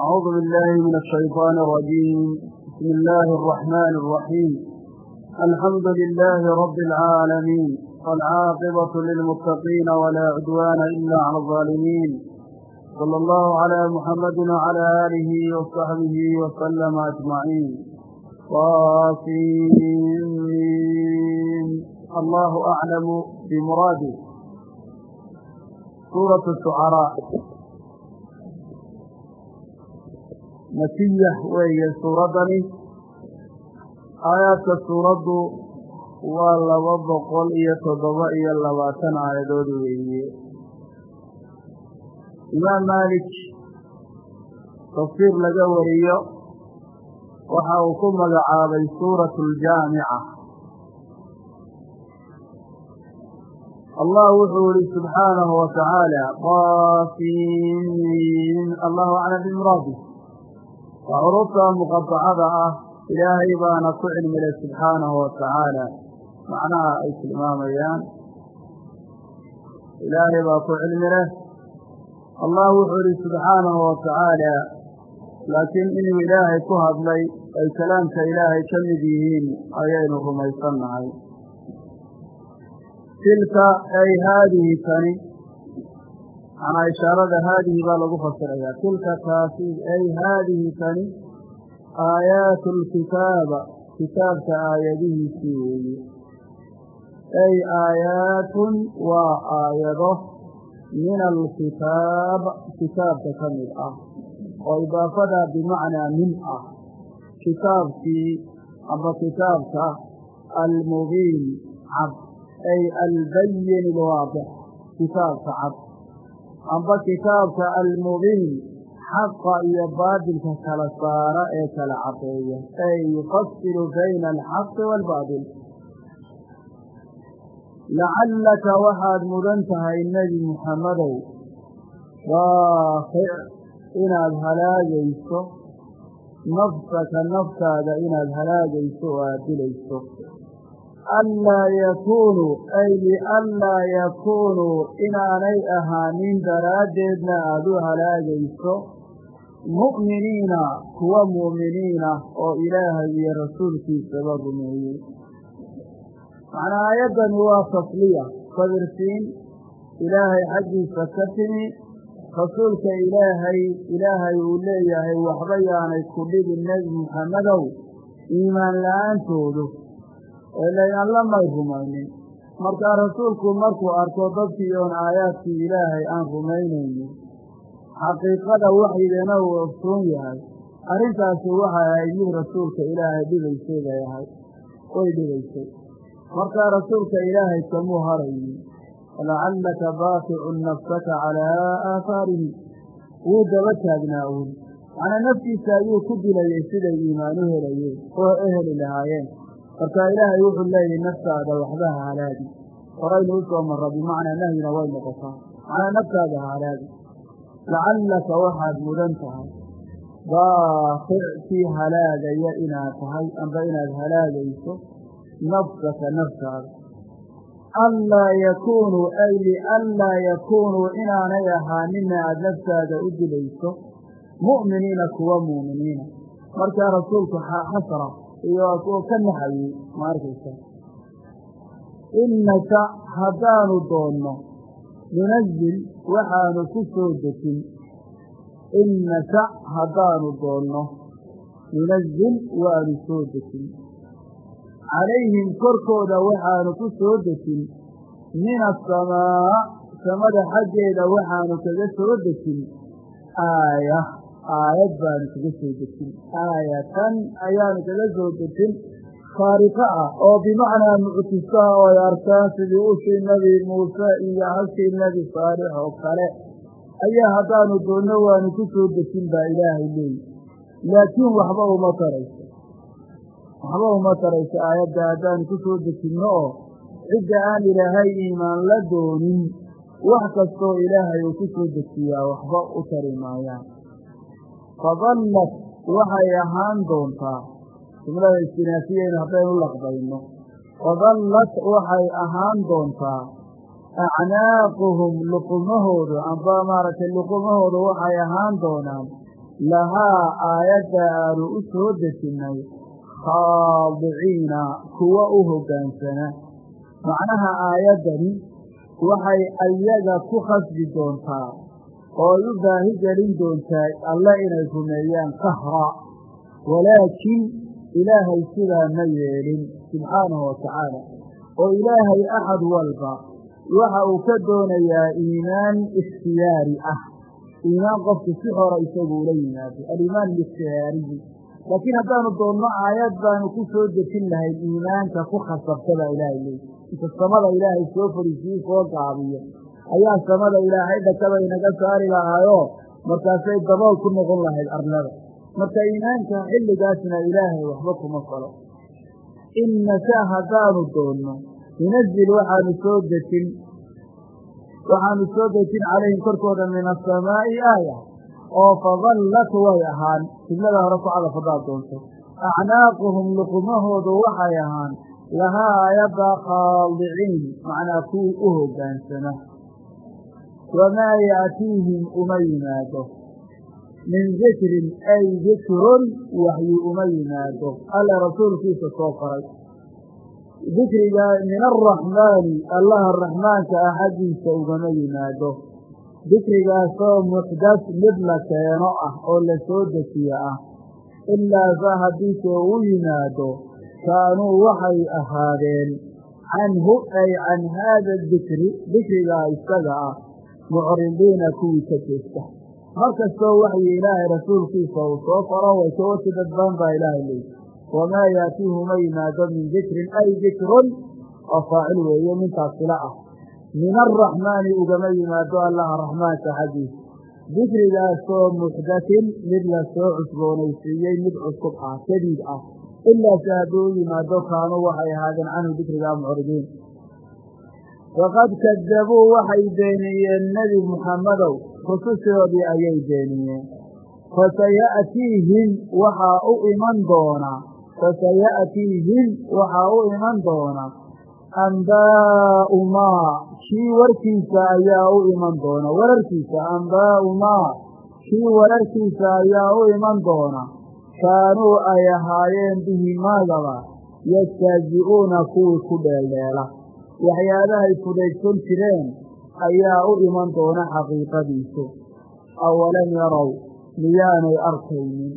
أعوذ بالله من الشيطان الرجيم بسم الله الرحمن الرحيم الحمد لله رب العالمين والعاقبة للمتقين ولا عدوان إلا على الظالمين صلى الله على محمد وعلى آله وصحبه وسلم أجمعين طاسمين الله أعلم بمراده سورة الشعراء makiya weeye suuraddani aayaadka suuraddu waa laba boqol iyo toddoba iyo labaatan aayadood weeye. Imaam maalik tafsiir laga wariyo waxa uu ku magacaabay suuratu aljaamica allah wuxuu yihi subxaanahu wa tacaala qaasimin allahu waa xurufta muqadacada ah ilaahay baana ku cilmilay subxaanahu wa tacaala. Macnaha ay tilmaamayaan ilaahay baa ku cilmileh allah wuxuu yihi subxaanahu wa tacaala laakiin inuu ilaahay ku hadlay ay kalaamka ilaahay ka mid yihiin ayaynu rumaysannahay. Tilka ay haadihi tani manaa ishaarada haadihi baa lagu fasirayaa. Tilka taasi ay haadihi tani aayaatu lkitaaba kitaabka aayadihiisii weeye ay aayaatun waa aayado min alkitaab kitaabka ka mid ah. Oo idaafada bimacnaa min ah. Kitaabkii amba kitaabka almubiin cad. Ay albayin alwaadix kitaabka cad amba kitaabka almubiin xaqa iyo baadilka kala saara ee kala cadeeya ay yufasilu bayna alxaqi waalbaadil lacallaka waxaad mudan tahay nebi muxammadow baaqic inaad halaagayso. Nafsaka naftaada inaad halaagayso oo aad dilayso anlaa yakuunuu ay lianlaa yakuunuu inaanay ahaanin daraaddeedna aada u halaagayso mu'miniina kuwa mu'miniina oo ilaahay iyo rasuulkiisaba rumeeyey macnaa aayaddani waa tasliya sabirsiin ilaahay xaggiisa ka timi rasuulka ilaahay ilaahay uu leeyahay waxba yaanay ku dhibin nebi muxammedow iimaan la'aantoodu eelayan lamay rumaynin. Markaa rasuulku markuu arko dadkii oon aayaadkii ilaahay aan rumaynaynin xaqiiqada waxyigana uu ogsoon yahay. Arrintaasi waxay ahayd mid rasuulka ilaahay dhibaysay bay ahayd. Way dhibaysay. Markaa rasuulka ilaahay kamuu haraynin lacallaka baaqicun nafsaka calaa aahaarihi. Wuu daba taagnaa uun. Macnaa naftiisa ayuu ku dilayay siday iimaan u helayeen oo e heli lahaayeen marka ilaahay wuxuu leeyahay naftaada waxba ha halaagi. Horaynu u soo marra bimacnaa nahyina way noqotaa. Macnaa naftaada ha halaagi. Lacallaka waxaad mudan tahay. Baaqic kii halaagaya inaad tahay amba inaad halaagayso nafsaka naftaada. Anlaa yakuunuu ay lianlaa yakuunuu inaanay ahaanina aada naftaada u dilayso mu'miniina kuwa mu'miniina. Markaa rasuulku xasra iyo kuwa ka naxayey ma arkaysa? Innaka haddaanu doonno nunazil waxaanu ku soo dejin innaka haddaanu doonno nunazil waanu soo dejin calayhim korkooda waxaanu ku soo dejin min asamaa samada xaggeeda waxaanu kaga soo dejin aaya aayad baanu kaga soo dejin aayatan ayaanu kaga soo dejin. Khaariqo ah oo bimacnaa muctisaha oo ay arkaan sidii ushii nebi muuse iyo hashii nebi saalix oo kale. Ayaa haddaanu doonno waanu ku soo dejin baa ilaahay leeyi laakiin waxba uma tarayso. Waxba uma tarayso aayadda haddaanu ku soo dejinno oo cidda aan ilaahay iimaan la doonin. Wax kastoo ilaahay uu ku soo dejiyaa waxba u tari maayaan fadallat waxay ahaan doontaa. Jumlada istinaafiyeynu haddaynu laqbayno. Fadallat waxay ahaan doontaa. Acnaaquhum luqumahooda amba maaragtay luqumahooda waxay ahaan doonaan. Lahaa aayadda aanu u soo dejinnay khaadiciina kuwa u hoggaansana. Macnaha aayaddani waxay ayaga ku khasbi doontaa oo ay u baahi gelin doontaa alle inay rumeeyaan qahra. Walaakin ilaahay sidaa ma yeelin subxaanahu wa tacaala. Oo ilaahay axad walba waxa uu ka doonayaa iimaan ikhtiyaari ah. Iimaan qofku si hore isagu ula yimaado aliimaan alikhtiyaariyi laakiin haddaanu doonno aayad baanu ku soo dejin lahayn iimaanka ku khasabta baa ilaahay. Leey inta samada ilaahay soo fariisiyu soo gaabiyo ayaa samada ilaahay dhakada inaga saari lahaayoo markaasay dabool ku noqon lahayd arlada marka iimaanka xilligaasna ilaahay waxba kuma falo. In nashaa haddaanu doonno nunazil waxaanu soo dejin waxaanu soo dejin calayhim korkooda min asamaa'i aaya. Oo fadallat way ahaan. Qiblada hore ku cadaf haddaad doonto. Acnaaquhum luqumahoodu waxay ahaan. Lahaa aayadda khaadiciin macnaa kuwii u hoggaansama wamaa ya'tiihim uma yimaado min dikrin ay dikrun waxyi uma yimaado alla rasuulkiisa soo faray dikriga min alraxmaani allaha raxmaanka ah xaggiisa ugama yimaado dikrigaasoo muxdas mid la keeno ah oo la soo dejiyo ah ilaa fa haddiise u yimaado kaanuu waxay ahaadeen canhu ay can haada dikri dikrigaa isaga ah mucridiina kuwii ka jeesta. Mar kastoo waxyi ilaahay rasuulkiisa uu soo faro way kaga si dadbaan baa ilaahay leeyi wamaa yaatiihu ma yimaado min dikrin ay dikrun oo faacil weeye mintaas sila ah. Min alraxmaani ugama yimaado allaha raxmaanka xaggiisa. Dikrigaasoo muxdatin mid la soo cusboonaysiiyey mid cusub ah jadiid ah. Ilaa se hadduu u yimaado kaanuu waxay ahaadeen canhu dikrigaa mucridiin faqad kadabuu waxay beeniyeen nebi muxammadow rusushoodii ayay beeniyeen fasaya'tiihim waxaa u iman doona fasaya'tiihim waxaa u iman doona ambaa'u maa kii warkiisa ayaa u iman doona wararkiisa ambaa'u maa kii wararkiisa ayaa u iman doona kaanuu ay ahaayeen bihi maagaba yastaaji'uuna kuwii ku dheeldheela waxyaabahay fudaydsan jireen ayaa u iman doona xaqiiqadiisu. Awalam yarow miyaanay arkaynin?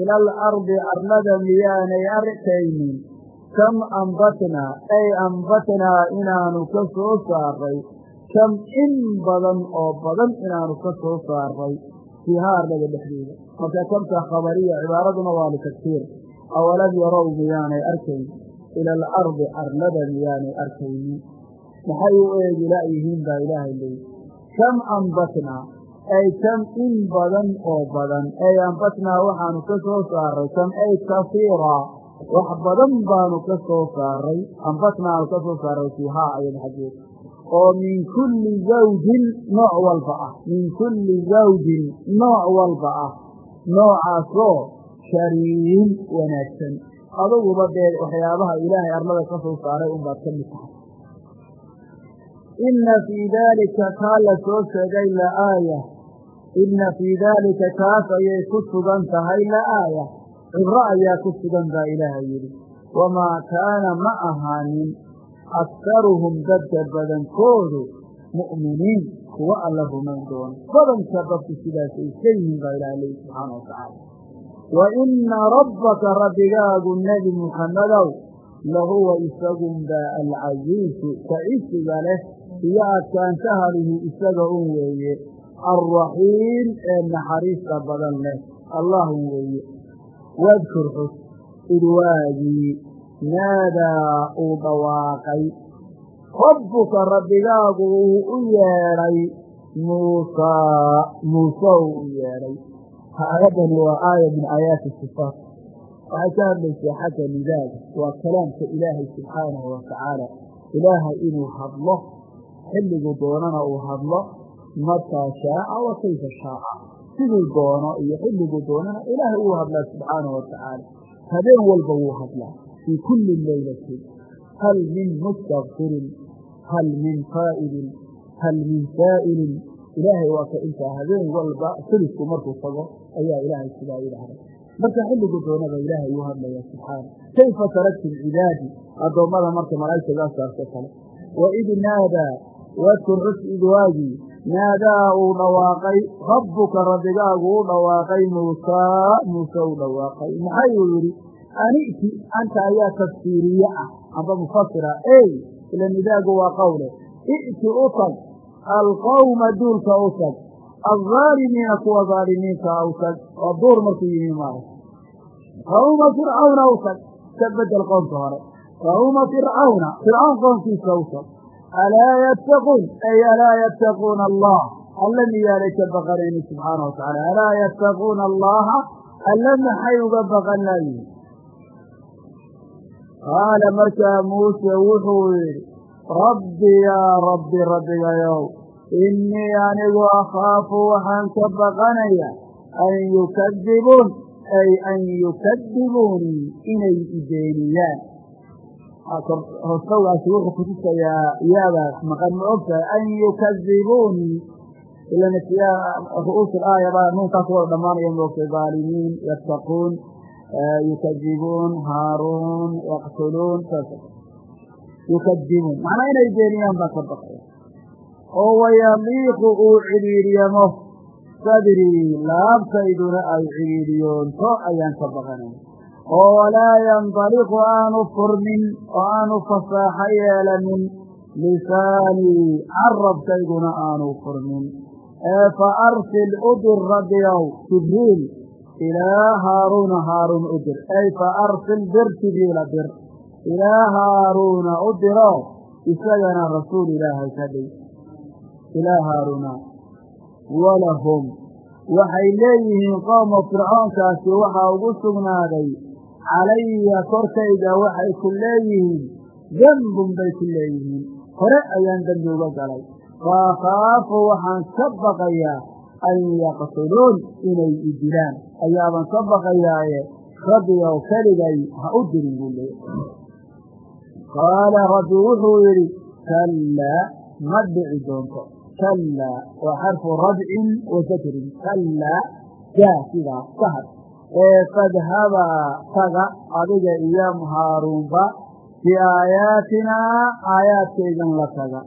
Ila alardi arlada miyaanay arkaynin? Kam ambatnaa ay ambatnaa inaanu ka soo saaray? Kam in badan oo badan inaanu ka soo saaray? Fiiha arlada dhexdeeda. Marka kamta khabariya cibaaraduna waa litagsiir awalam yarow miyaanay arkayn ila alardi arlada miyaanay arkaynin maxay u eegi la'yihiin baa ilaahay leeyi kam ambatnaa ay kam in badan oo badan ay ambatnaa waxaanu ka soo saaray kam ay kasiira wax badan baanu ka soo saaray ambatnaanu ka soo saaray fiihaa ayada xaggeeda oo min kulli zawjin nooc walba ah min kulli zawjin nooc walba ah noocaasoo shariin wanaagsan aduguba dee waxyaabaha ilaahay arlada ka soo saaray unbaad ka mid tahay. Inna fii daalika kaa la soo sheegay la'aaya inna fii daalika kaas ayay ku sugan tahay la'aaya cibro ayaa ku sugan baa ilaahay yidhi. Wamaa kaana ma ahaanin aktaruhum dadka badankoodu mu'miniin. Kuwa alla rumayn doono badanka dadku sidaasay iska yihiin baa ilahay leeyi subxaana wa tacaala wa inna rabbaka rabbigaagu nebi muxammadow lahuwa isagunbaa alcasiisu ka cisiga leh iyo adkaanshahaluhu isaga un weeye alraxiim ee naxariista badan leh allahun weeye wadkur xus idwaagii naadaa uu dhawaaqay rabbuka rabbigaagu uu u yeedhay muusaa muuse uu u yeedhay aayaddani waa aaya min aayaati sifaat. Waxay ka hadlaysaa xagga nidaaga waa kalaamka ilaahay subxaanahu wa tacaala ilaahay inuu hadlo xilligu doonana uu hadlo mataa shaaca wa kayfa shaaca. Siduu doono iyo xilligu doonana ilaahay uu hadlaa subxaanahu wa tacaala habeen walba wuu hadlaa fii kulli leylatin hal min mustakfirin hal min faa'ilin hal min saa'ilin ilaahay waa ka intaa habeen walba sulisku markuu tago ayaa ilaahay sidaa yidhaahday marka xilligu doonaba ilaahay uu hadlaya subxaana. Kayfa taraktum cibaadi addoommada marka malaa'igtagaasaasoo kale. Waid naadaa wadkur xus idwaagii naadaa uu dhawaaqay rabbuka rabbigaagu u dhawaaqay muusaa muuse u dhawaaqay. Maxay uu yidhi? Aniti anta ayaa tafsiiriye ah. Amba mufasira ey ila nidaagu waa qowle i'ti u tag alqawma duulka u tag aldaalimiina kuwa daalimiinta u tag oo duur markuu yimi maayo qawma fircawna u tag ka bedel qoomka hore qawma fircawna fircawn qoomkiisa u tag alaa yattaquun ay alaa yattaquuna allah alla miyaanay ka baqanayni subxaana wa tacala alaa yattaquuna allaha alla maxay uga baqan qaala markaa muuse wuxuu yidhi rabbi yaa rabbi rabbigayow innii anigu akhaafu waxaan ka baqanaya an yukadibuun ay an yukadibuunii inay ibeeniyaan hostawgaasi wuxuu kutusayaa yaadaas maqan ma ogtahay an yukadibuunii ilan ru'uus aaya baa nuunkaas wada dhammaanaya maogtay dhaalimiin yattaquun yukadibuun haaruun yaqtuluun yukadibuun macnaa inay beeniyaan baan ka baqaya oo wayaliiqu uu cidhiidhyamo sadrii laabtayduna ay cidhiidhiyoonto ayaan ka baqanaya oo walaa yandaliqu aanu furmin oo aanu fasaaxo yeelanin. Lisaanii carabkayguna aanu furmin. Ee fa arsil udir rabbiyow jibriil ilaa haaruuna haaruun u dir ay fa arsil bir jibriila dir ilaa haaruuna u diro isagana rasuul ilaahay ka dhig ilaa haaruuna walahum. Waxay leeyihiin qooma fircoonkaasi waxaa ugu sugnaaday calaya korkayga waxay ku leeyihiin dembun bay ku leeyihiin. Hore ayaan dembi uga galay faakaafu waxaan ka baqayaa an yaqtuluun inay i dilaan ayaabaan ka baqayaaye rabbigow keligay ha u dirin buu leeya qaala rabbi wuxuu yidhi kallaa ma dhici doonto kallaa waa xarfu radcin wa satrin kallaa jaa sidaa sahad fadhabaa taga adiga iyo haaruunba biaayaatinaa aayaadkaygan la taga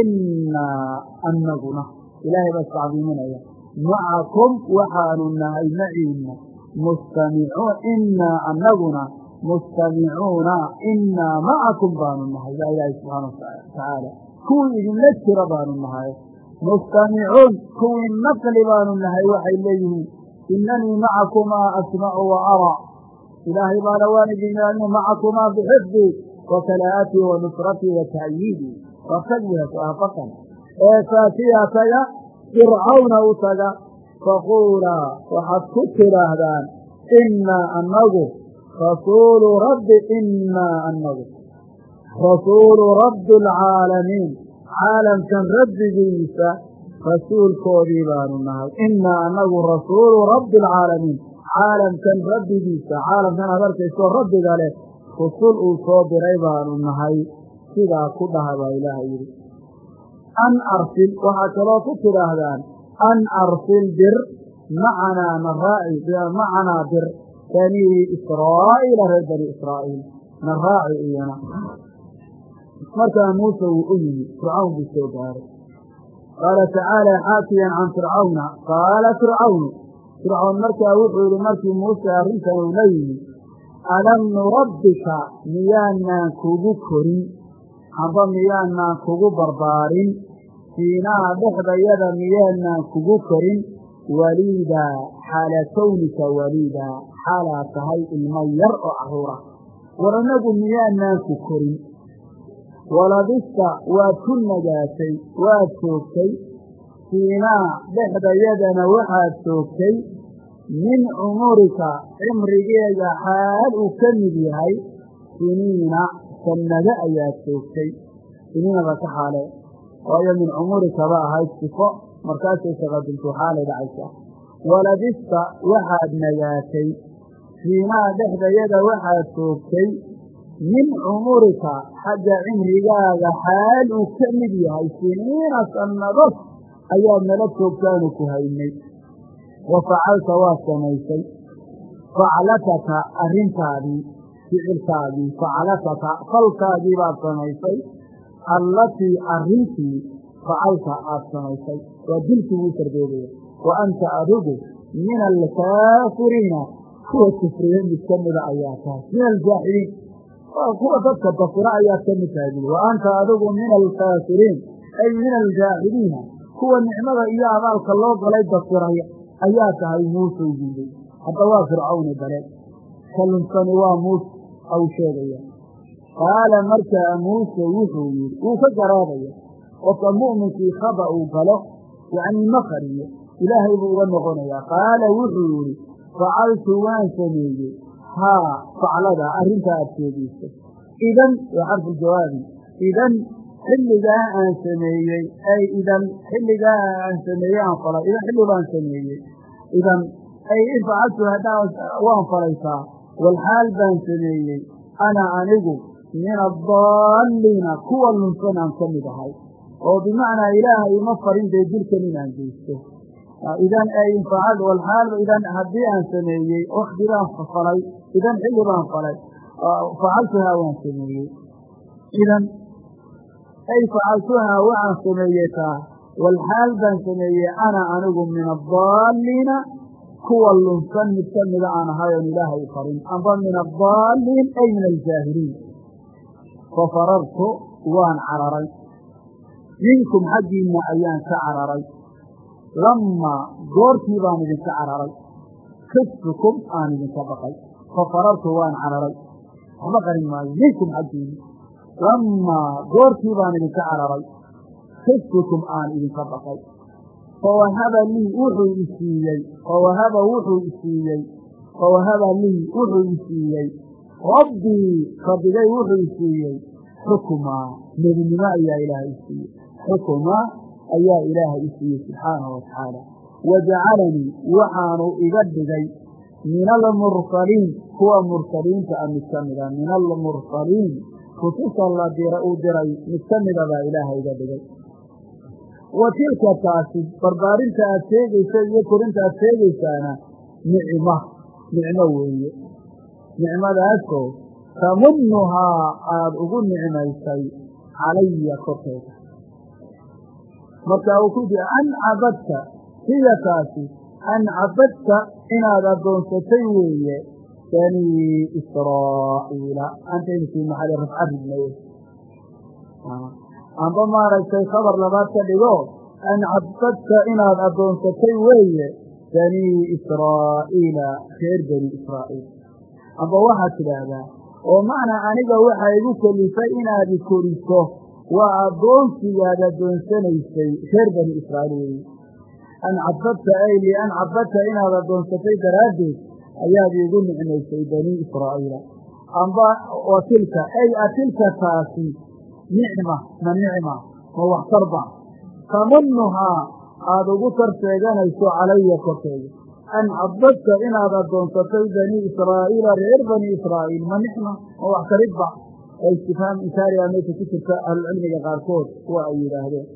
innaa annaguna ilaahay baa iscadiiminaya macakum waxaanu nahay maciinna mustamicuun innaa annaguna mustamicuuna innaa macakum baanu nahay baa ilaahay subxaana watacaala kuwii idinla jira baanu nahay. Mustamicuun kuwii naqli baanu nahay waxay leeyihiin inanii macakumaa asmacu wa araa ilaahay baana waan idin macakumaa bixifdi wa kalaatii wa nusratii wa ta'yiidii ah baqan ee faatiya taga fircawna u taga faquulaa waxaad ku tidhaahdaan innaa annagu rasuulu rabbi innaa annagu rasuulu rabbi alcaalamiin caalamkan rabbigiisa rasuulkoodii baanu nahay innaa annagu rasuulu rabbi alcaalamiin caalamkan rabbigiisa caalamkan aad arkayso rabbiga leh rusul uu soo diray baanu nahay sidaa ku dhaha baa ilaahay yidhi an arsil waxaa kaloo ku tidhaahdaan an arsil dir macanaa naraaci macanaa dir banii israa'iila reer bani israa'iil naraaci iyana markaa muuse wuu u yimi fircawn buu soo gaaray. Qaala tacaala xaakiyan can fircawna? Qaala fircawnu. Fircawn markaa wuxuu yidhi markii muuse arrintan uu la yimi alam nurabbika miyaanaan kugu korin? Amba miyaanaan kugu barbaarin? Siinaa dhexdayada miyaanaan kugu korin? Waliidaa xaala kownika waliidaa xaalaa tahay ilmo yar oo carruura war annagu miyaanaan ku korin walabista waad ku nagaatay waad joogtay siinaa dhexdayadana waxaad joogtay min cumurika cimrigeega xaal uu ka mid yahay. Siniina sannado ayaad joogtay siniinaba ka xaale waayo min cumurika ba ahayd sifo. Markaasay shaqadintu xaalay dhacaysa. Walabista waxaad nagaatay. Siinaa dhexdayada waxaad joogtay min cumurika xagga cimrigaaga xaal uu ka mid yahay siniina sannado ayaad nala joogtaanu ku haynay. Wa facalta waa samaysay. Faclataka arrintaadii ficilkaadii facalataka falkaadii baad samaysay. Allatii arrintii facalta aad samaysay. Waa dilkii wuu sardoobaya wa anta adigu min alkaafiriina. Kuwa kufriye mid mida ayaa tahay min aljaaxiliin kuwa dadka dafira ayaad ka mid tahay bui wa anta adigu min alkaafiriin ay min aljaaxiliina kuwa nicmada iyo abaalka loo galay dafiray ayaa tahay muuseu diiday. Hadda waa fircawni bale kalunsani waa muuse au sheegaya. Qaala markaa muuse wuxuu yidhi wuu ka garaabaya qofka mu'minkii khaba uu galo yacnii ma ilaahay buu uga noqonayaa. Qaala wuxuu yidhi facaltu waan sameeyey haa faclada arrintaa aad sheegayso. Idan waa xarfu jawaabi idan xilligaa aan sameeyey ay idan xilligaa aan sameeyey aan falay. Idan xilli baan sameeyey. Idan ay in facaltu haddaa waan falaysaa walxaal baan sameeyey. Ana anigu min addaalliina kuwa lunsan aan ka mid ahay. Oo bimacnaa ilaahay ima farin dee dilkan inaan geysto. Idan ay infacad walxaal idan haddii aan sameeyey idan xilli baan falay facaltuhaa waan sameeyey idan ay facaltuhaa waxaan sameeyey taa walxaal baan sameeyey ana anigu min addaalliina kuwa lunsan mid ka mida aan ahay oon ilaahay farin amba min addaalliin ay min aljaahiliin fa farartu waan cararay minkum xaggiinna ayaan ka cararay lamaa goortii baan idinka cararay kiftukum aan idinka baqay fa farartu waan cararay. Waxba qarin maayo minkum xaggiinna lamaa goortii baan idinka cararay. Kiftukum aan idinka baqay. Fawahaba lii wuxuu isiiyey fawahaba wuxuu isiiyey fawahaba lii wuxuu isiiyey rabbii rabbigay wuxuu isiiyey xukumaa nebinimo ayaa ilaahay isiiyey xukumaa ayaa ilaahay isiiyey subxaanahu watacaala wajacalanii waxaanu iga dhigay min almursaliin kuwa mursaliinta a mid ka mida min almursaliin rususa la dira uu diray mid ka mida baa ilaahay iga dhigay wa tilka taasi barbaarinta aad sheegaysa iyo korinta aad sheegaysaana nicma nicmo weeye nicmadaasoo tamunnuhaa aada ugu nicmaysay calaya korkeeda marka uu ku an cabadta hiya taasi an cabadta inaad addoonsatay weeye banii israa'iila antaynu fii maxali rafca ridnaye amba maaragtay khabar labaad ka dhigo an cabadta inaad addoonsatay weeye banii israa'iila reer bani israa'iil amba waxaad tidhaahdaa oo macnaa aniga waxaa igu kelifay inaad i koriso waa addoonsigaad addoonsanaysay reer bani israa'iil weeye an cabadta ay lian cabadta inaad addoonsatay daraaddeed ayaad iigu nicmaysay banii israa'iila amba wa tilka ay a tilka taasi nicma ma nicma ma waxtarba tamunnuhaa aada ugu tar sheeganayso calaya korkeeda an cabadta inaad addoonsatay banii israa'iila reer bani israa'iil ma nicma ma waxtaridba ee istifhaam inkaariga meesha ku jirta ahlucilmiga qaarkood waa ay yidhaahdeen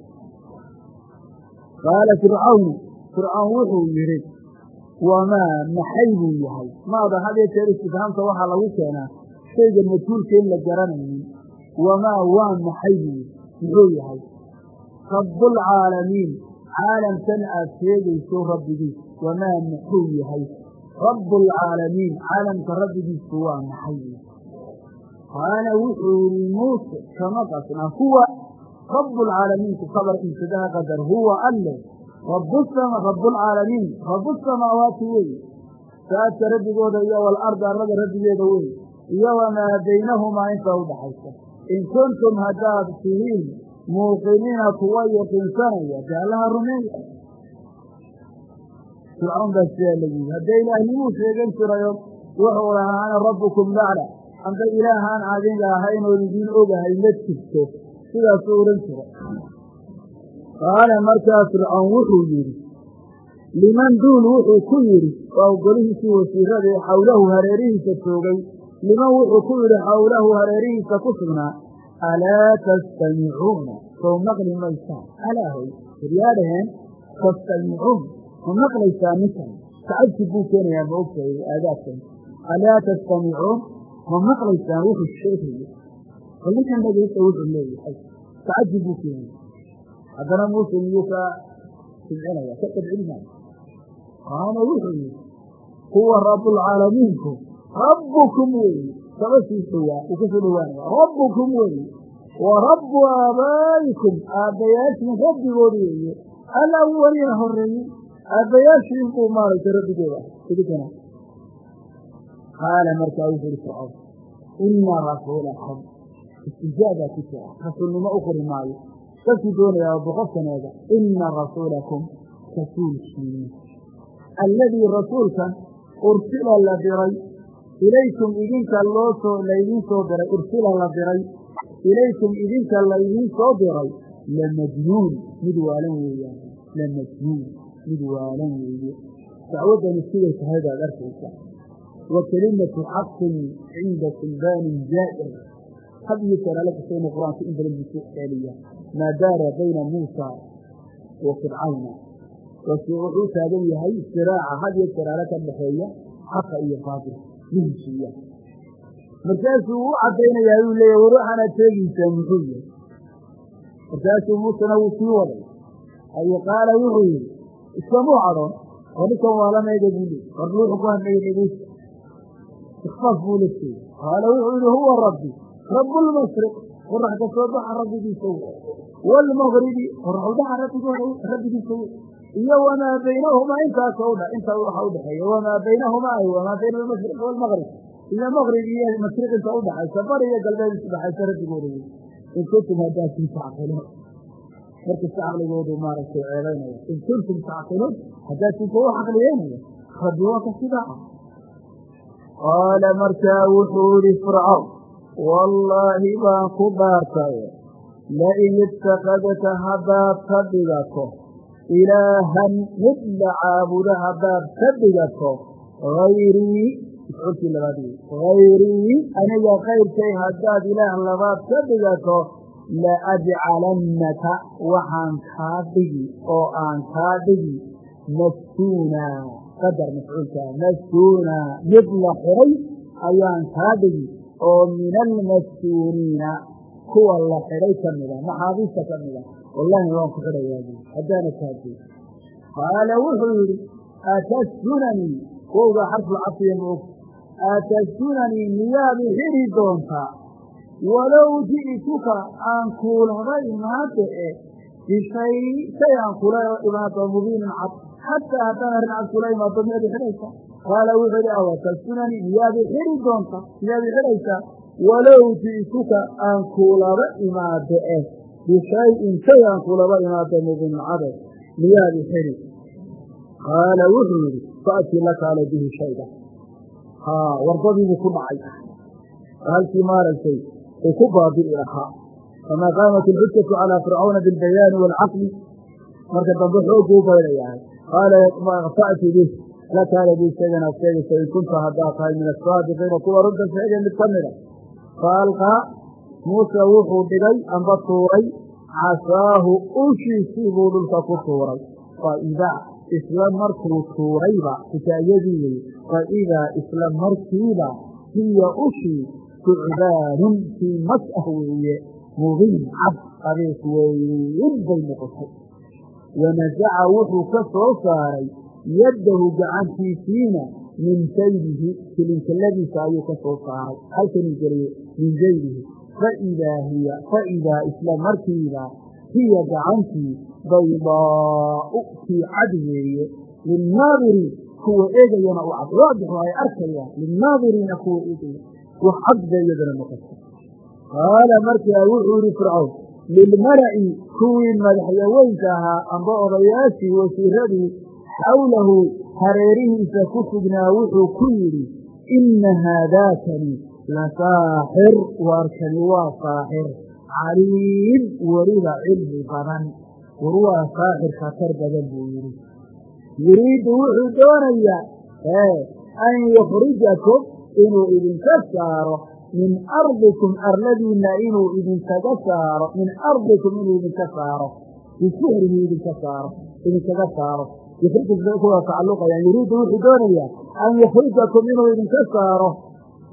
qaala fircawnu fircawn wuxuu yidhi wamaa maxay buu yahay? Maada hadee jeer istifhaamta waxaa lagu keenaa shayga majhuulka in la garanaynin. Wamaa waa maxay buu muxuu yahay rabbulcaalamiin caalamkan aad sheegayso rabbigiis wamaa muxuu yahay? Rabbulcaalamiin caalamka rabbigiisku waa maxay? Qaala wuxuu yihi muuse kama qasna huwa rabbulcaalamiinku kabar ibtidaha qadar huwa alle rabbulcaalamiin rabbusamaawaati wey saadka rabbigooda iyo walarda arlada rabbigeeda wey iyo wamaa baynahumaa inta udhaxaysa in kuntum haddaad tihiin muuqiniina kuwa yaqiinsanaya de allaha rumeeya fircawn baa sidaa layihi haddee ilaahnimuu sheegan jirayo wuxuu lahaa ana rabbukum lacla amba ilaahaan adiga ahayn oon idiin ogahay ma jirto sidaasuu odhan jira qaala markaa fircawn wuxuu yidhi liman duul wuxuu ku yidhi waa golihiisii wasiirada ee xawlahu hareerihiisa joogay liman wuxuu ku yidhi xawlahu hareerihiisa ku sugnaa. Alaa tastamicuuna sow maqli maysaan alaahoy waryaadhaheen tastamicuun ma maqlaysaa ninkan. Tacajub buu keenayaa ma ogtahay aadaabkan. Alaa tastamicuun ma maqlaysaan wuxuu sheegayo bal ninkan dhagaysta wuxuu leeyahay tacajub buu keenaya haddana muuse miyuu ka simcinaya ka qadcinmaayo qaala wuxuu yihi huwa rabbulcaalamiinku rabbukum weeye kaba sii dhowaa uu ka soo dhowaanaya rabbukum weeye wa rabbu aabaa'ikum aabbayaashiin rabbigood weeye alawwaliina horeeyey aabbayaashiin buu maaragtay rabbigooda idinkana qaala markaa wuxuu ihi fircawn ina rasuulakum istijaabaa ku jira rasuulnimo u qori maayo. Dadkii doonayaa boqofkaneeda ina rasuulakum rasuulkiin alladii rasuulkan ursila la diray ilaykum idinka loo soo laydiin soo diray ursila la diray ilaykum idinka laydiin soo diray lamajnuun mid waalan weeyaan lamajnuun mid waalan weeye dacwaddani siday tahay baad arkaysa wa kelimatu xaqin cinda sulbaanin jaa'ir had iyo jeer alla kasayna qur'aanka in badan buu ku celiya maa daara bayna muusa wa fircawna wuxuu taagan yahay siraaca had iyo jeer alla ka dhaxeeya xaqa iyo baatil mihishiiya markaasuu u caddaynayaa uu leeyahy war waxaanaad sheegaysaa muxuu yahay markaasuu muusena wuu sii waday ayu qaala wuxuu yidhi iskamuu cadhoon oo ninkan waalamayga buu leey war wuxuu ku hadlaya dhegeysta ikfaaf buu la yidhi huwa rabbi rabbulmashriq qorax ka soo baxa rabbigiisa wey waalmagribi qoraxubaxa rabbigooda rabbigiisa wey iyo wamaa baynahumaa intaas udha intaa waxa udhexeeya wamaa baynahumaa ay wamaa bayna almashriq waalmagrib iyo maqrib iyo mashriq inta udhaxaysa bari iyo galbeed isudhaxaysa rabbigooda wey in kuntum hadaatin tacqiluun markasta caqligoodu maaragtay ceebaynaya in kuntum tacqiluun hadaatin kuwa caqliyeynaya rabbi waa ka sidaa ah qaala markaa wuxuu wallaahi baan ku dhaartay lain itakadta haddaad ka dhigato. Ilaahan mid la caabudo haddaad ka dhigato. Hayrii mafcuulkii labaad wey hayrii aniga kayrkay haddaad ilaah labaad ka dhigato la ajcalannaka waxaan kaa dhigi oo aan kaa dhigi. Mastuuna qadar mafcuulkaa mastuuna mid la xiray ayaan kaa dhigi oo min almastuuniina kuwa la xidhay ka mida maxaabiista ka mida wallaahi waan ku xidhayaa buui haddaana kaadey qaala wuxuu yidhi atastunanii wowga xarful cafiya maog atastunanii miyaad i doontaa walow ji'tuka aan kuulaba imaada e bishay shay aan kula imaado mubiinin cad. Xataa haddaan arrin cad kula imaado miyaad i qaala wuxuu yidhi awatastunanii miyaad i xidhi doontaa miyaad i xidhaysaa walow ji'tuka aan kuulaba imaado eh. Bishayin shay aan kulaba imaado mubiinin cade miyaad i xidhi. Qaala wuxuu yidhi fa'tii la kaale bihi shayga. Haa wardadiibuu ku dhacay. Halkii maaragtay uu ku baabi'i lahaa. Famaa qaamat ilxujatu calaa fircawna bilbayaani waalcaqli marka dambe xooguu baynayahay qaala fa'ti bih la kaale bihi shaygan aad sheegaysa in kunta haddaad tahay min asaadiqiina kuwa runta sheegay mid ka mida fa alqaa muuse wuxuu dhigay amba tuuray casaahu ushiisii buu dhulka ku tuuray faidaa isla markuu tuurayba xikaayadii wey faidaa isla markiiba hiya ushii sucbaanun fii mas ah weeye mubiin cad adeeg weyn bay noqotay wanasaca wuxuu ka soo saaray yaddahu gacantiisiina min jaybihi kilinkiladiisa ayuu ka soo saaray halkanuu geliye min jaybihi faidaa hiya faidaa isla markiiba hiya gacantii baydaau kii cad weeye linnaadiriin kuwa eegayana u cad waadixu ay arkayaan linnaadiriina kuwa eegaya wax cad bay iyadana noqotay qaala markaa wuxuu yihi fircawn lilmala'i kuwii madaxyaweynka ahaa amba odayaashii wasiiradii xawlahu hareerihiisa ku sugnaa wuxuu ku yidhi inna haadaakani la saaxir waarkani waa saaxir caliim weliba cilmi badan. War waa saaxir khatar badan buu yidhi. Yuriidu wuxuu doonayaa ee an yukhrijakum inuu idinka saaro min ardikum arladiinna inuu idinkaga saaro min ardikum inuu idinkaga saaro yuxrijkum kuwa tacalluqayaan yuriidu wuxuu doonayaa an yukhrijakum inuu idinka saaro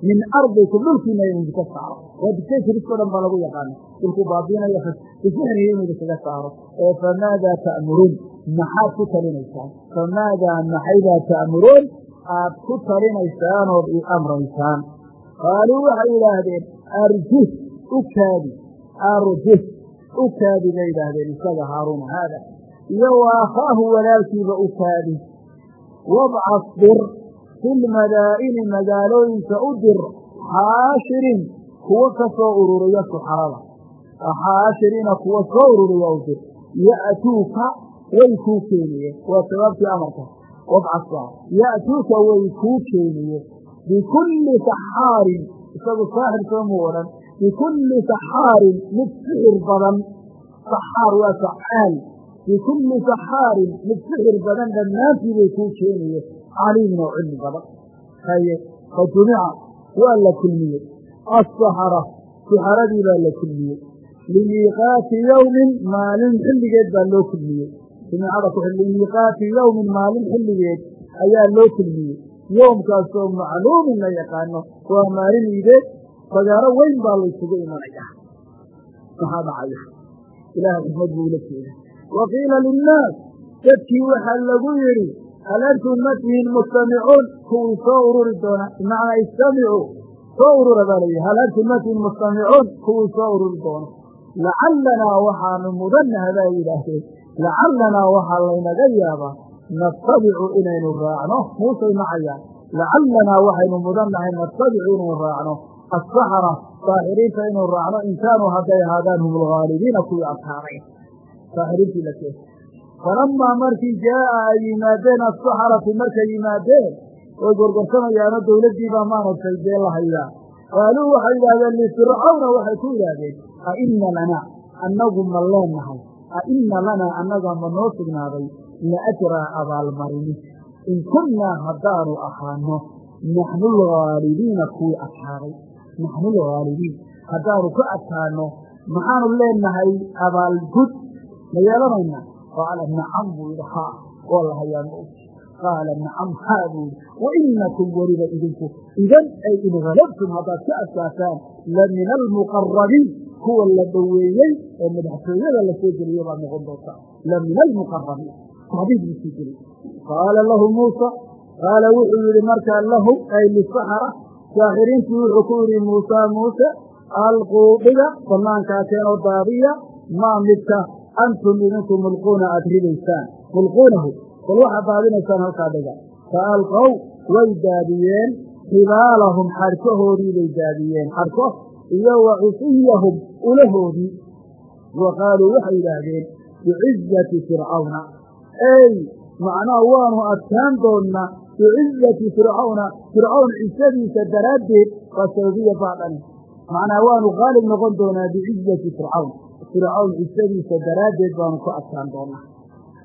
min ardikum dhulkiina idinka saaro. Waa dictatorskao dhan baa lagu yaqaana dhulkuu baabiinayo bisixrihi inuu idinkaga saaro. Ee famaadaa ta'muruun maxaad ku talinaysaan? Famaadaa maxaydaa ta'muruun aad ku talinaysaan ood i amraysaan. Qaaluu waxay yidhaahdeen arjih u kaadi arjih u kaadi bay yidhaahdeen isaga haaruuna haada iyo wa akhaahu walaalkiiba u kaadi. Wabcas dir fi lmadaa'ini magaalooyinka u dir xaashirin kuwo ka soo ururiya suxarada xaashirina kuwa soo ururiya u dir. Ya'tuuka way kuu keeniye waa sabaabtii amarka. Wabcasa ya'tuuka way kuu keeniye bikulli saxaarin isagu saaxir soomuu odhan bikulli saxaarin mid sixir badan saxaar waa facaal bikulli saxaarin mid sixir badan dhammaantii bay kuu keeniye caliimin oo cilmi badan haye fa jumica waa la kulmiyey asaxara suxaradii baa la kulmiyey limiiqaati yowmin maalin xilligeed baa loo kulmiyey jumicada ku limiiqaati yowmin maalin xilligeed ayaa loo kulmiyey yoomkaasoo macluumin la yaqaano waa maalin iideed fagaaro weyn baa laysugu imanaya maxaa dhacaya ilaah xikmad buu ula jeeda wa qiila linnaas dadkii waxaa lagu yidhi hal antum ma tihiin mustamicuun kuwii soo ururi doona bimacnaa istamicuu soo urura baa layihi hal antum ma tihiin mustamicuun kuwii soo ururi doona lacalanaa waxaanu mudannaha baa yidhaahdeen lacalanaa waxaa laynaga yaabaa nattabicu inaynu raacno muusay macayaan lacalanaa waxaynu mudannahay nattabicu inaynu raacno asaxara saaxiriinta inuu raacno in kaanuu hadday ahaadaan hum kuwii adkaaday saaxiriintii la keena falamaa markii jaa'a ay yimaadeen asaxaratu markay yimaadeen way gorgorsamayaano dowladdiibaa maaragtay dee la hayaa qaaluu waxay yidhaahdeen lifircawna waxay ku yidhaahdeen a inna lanaa annagu ma leennahay a inna lanaa annaga ma noo sugnaaday la ajraa abaalmarini. In kunnaa haddaanu ahaano naxnu alghaalibiina kuwii adkaaday naxnu alghaalibiin haddaanu ka adkaano maxaanu leenahay abaalgud ma yeelanaynaa qaala nacam buu yidhi haa waa la hayaa ma og qaala nacam haa buu yidhi wa inakum weliba idinku idan ay in halabtum haddaad ka adkaataan la min almuqarabiin kuwa la dhoweeyey ee madaxtooyada la soo geliye baad noqon doontaa la min almuqarabiin tabiid buu soo geliyey. Qaala lahu muusa qaala wuxuu yidhi markaa lahu ay lisaxara saaxiriintii wuxuu antum idinku mulquuna aad ridaysaan mulquunahu bal waxaad daadinaysaan halkaa dhiga fa alqow way daadiyeen xibaalahum xarkahoodii bay daadiyeen xarko iyo wa cusiyahum ulahoodii wa qaaluu waxay yidhaahdeen bicizati fircawna ey macnaha waanu adkaan doonnaa bicizati fircawna fircawn cisadiisa daraaddeed waa sababiya baadhani macnaa waanu qaalib noqon doonaa bicizati fircawn fircawn cisadiisa daraaddeed baanu ku adkaan doonaa.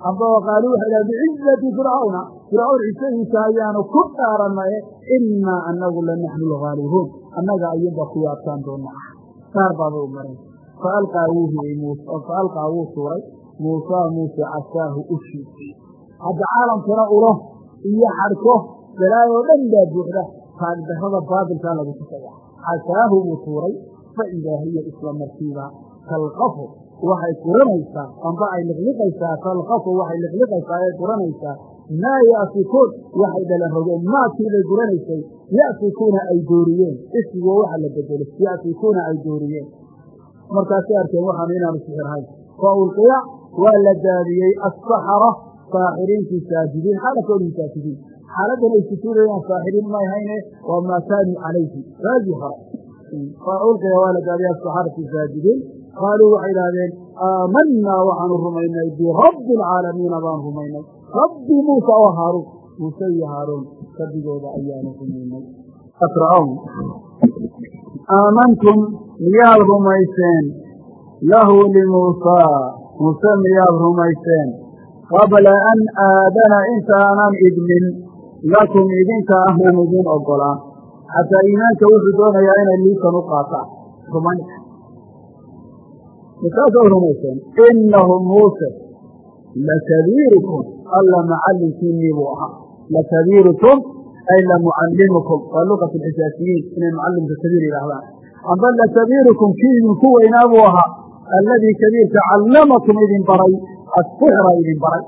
Amba waqaaluu waxay dhaha bicizati fircawna fircawn cisadiisa ayaanu ku dhaaranaye innaa annagu la naxnu lghaalibuun. Annaga ayuunba kuwa adkaan doona ah saar baaba u maray. Fa alqaa wuu riyey muuse fa alqaa wuu tuuray muusaa muuse casaahu ushiisay hadda caalamkana ulo iyo xadhko dalaayoo dhan baa buuxda. Taagdarrada baatilkaa lagu tusaya casaahu buu tuuray fa idaa isla markiiba talqafu waxay guranaysaa amba ay liqliqaysaa talqafu waxay liqliqaysaa ay guranaysaa maa ya'fikuun waxay dhalan rogeen. Maakiibay guranaysay ya'fikuuna ay dooriyeen. Ismigoo waxa la bedelo. Ya'fikuuna ay dooriyeen. Markaasay arkeen waxaanu inaanu sixirhayn fa ulqiya waa la daadiyey asaxara saaxiriintii saajidiin xaalatoodii saajidiin xaaladan ay sujuudayaan saaxiriin may hayne waa maa kaanuu calayhi raagii hore fa ulqiya waa la daadiyey asaxarati saajidiin qaaluu waxay idhahdeen aamanaa waxaanu rumaynay birabbi alcaalamiina baan rumaynay rabbi muusa oo haaruun muuse iyo haaruun rabbigooda ayaanu rumaynay fircawn aamantum miyaad rumayseen lahu limuusaa muuse miyaad rumayseen qabla an aadana intaanan idmin lakum idinka ahnan idin ogolaan xataa iimaanka wuxuu doonayaa inay liisan u qaataan rumaynta misaasoo rumayseen inahum muuse lakabiirukum alla macallinkiinii buu ahaa. Lakabiirukum ay lamucallimukum waa luqat alxisaasiyiin inay mucallimka kabiir yidhaahdaan. Amba lakabiirukum kii idinku weynaa buu ahaa. Alladii kabiirka callamakum idin baray asixra idin baray.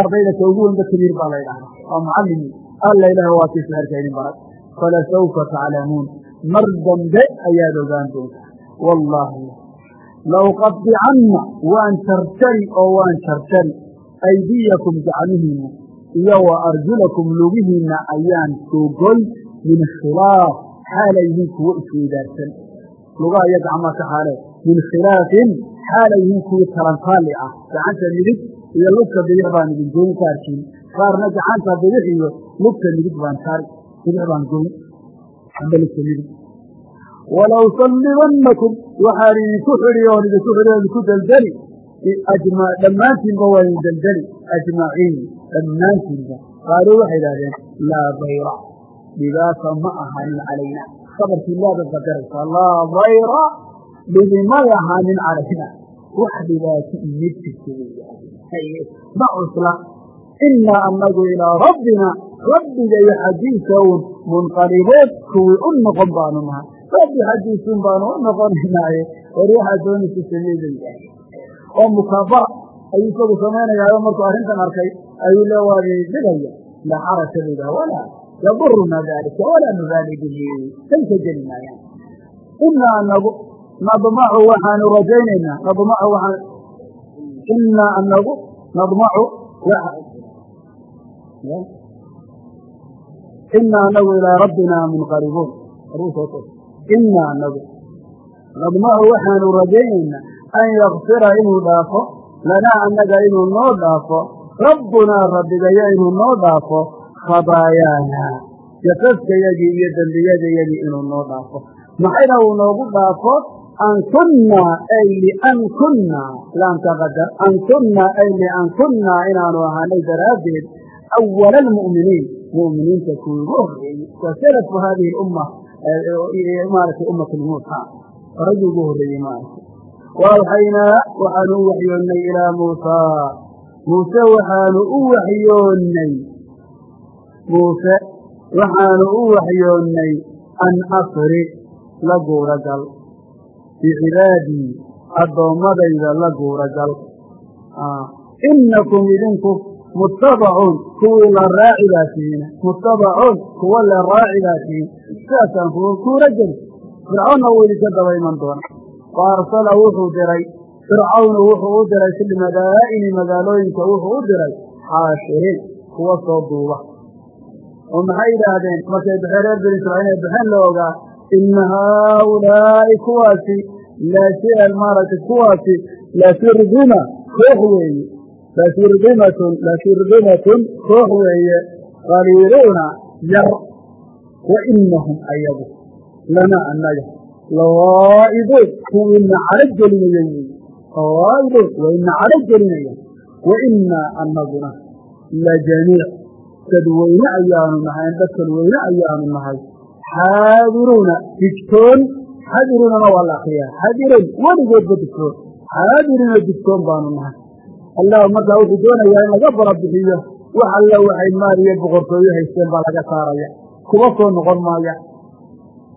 Ardayda ka ugu weynba kabiir baa la ydhahdaa waa mucallimii alla ilaah waa kii sixirka idin baray. Falasawfa taclamuun. Mar dambe ayaad ogaan doontaa. Wallaahi lauqadicanna waan jarjari oo waan jarjari aydiyakum gacmihiinna iyo wa arjulakum lugihiinna ayaan googoy min khilaaf xaalay yihiin kuwo isweydaarsan lugaha iyo gacmaha ka xaalee min khilaafin xaalay yihiin kuwii talantaali ah gacanta midig iyo lugta bidix baan idin goyn kaarkiin qaarna gacanta bidix iyo lugta midig baan kaari bidix baan midig walow sallibannakum waxaan idinku xidhi oon idinku xidhi oon idinku deldeli dhammaantiinba waa idin deldeli ajmaciin dhammaantiinba qaaluu waxay idhahdeen laa dayra dhibaata ma ahaanin calayna sabarkii laada qadaraysaa laa dayra dhibimay ahaanin calayna wax dhibaato ima jirto ma cusla inaa anagu ilaa rabbina rabbiga iyo xaggiisa un munqalibood kuwii u noqon baanu nahay rabbi xaggiisun baanu u noqonaynaaye war waxaa doonaysa sameydaya oo mukaabara ayuu isagu samaynayaayo markuu arrintan arkay ayuu le waa dhigaya laa xarasha bida walaa yaduruna dalika walaa nubaali bihi danka geli maayaan. Inaa anagu nadmacu waxaanu rajaynaynaa. Nadmacu waaan inaa anagu nadmacu inaa anagu ilaa rabbina munqalibuun inaa anagu nadmacu waxaanu rajaynaynaa an yakfira inuu dhaafo lanaa annaga inuu noo dhaafo. Rabbunaa rabbigayo inuu noo dhaafo khabaayaana jafafkayagii iyo dembiyadayagii inuu noo dhaafo. Maxayna uu noogu dhaafo? An kunnaa ay lian kunnaa laamka qadar an kunnaa ay lian kunnaa inaanu ahaanay daraaddeed. Awala almu'miniin mu'miniinta kuwii ugu horreeyey wa salafu haadihi lumma maaragtay ummat lmuusa raggii ugu horreeyey maaragtay. Waawxaynaa waxaanu u waxyoonnay ilaa muusaa muuse waxaanu u waxyoonnay. Muuse waxaanu u waxyoonnay an asri la guuragal. Bicibaadii addoommadayda la guuragal. Inakum idinku muttabacuun kuwii la raaci baa muttabacuun kuwa la raaci baa tihiin sidaasaan ku kuura geli fircoonna wuu idinka daba iman doona fa arsala wuxuu diray fircawnu wuxuu u diray fi lmadaa'ini magaalooyinka wuxuu u diray xaashiriin kuwa soo duuba oo maxay yidhaahdeen markay baxeen reer bani israiil inay baxeen la ogaa ina haaulaa'i kuwaasi laasian maaragtay kuwaasi lasirdima koox weeye lasirdimatun lasirdimatun koox weeye qaliiluuna yar wa inahum ayagu lana annaga. Lawaa'iduun kuwiina cadho gelinaya weeye lawaa'iduun wayna cadho gelinaya wa inaa annaguna la jamiic. Dadweyne ayaanu nahay dadweyne ayaanu nahay. Xaadiruuna digtoon xadiruunana waa la akriyaa. Xadirun weligoodba digtoon xaadiruuna digtoon baanu nahay allah markaa wuxuu doonayaa in laga barabixiyo wax alla waxay maal iyo boqortooyo haysteen baa laga saaraya. Kuba soo noqon maaya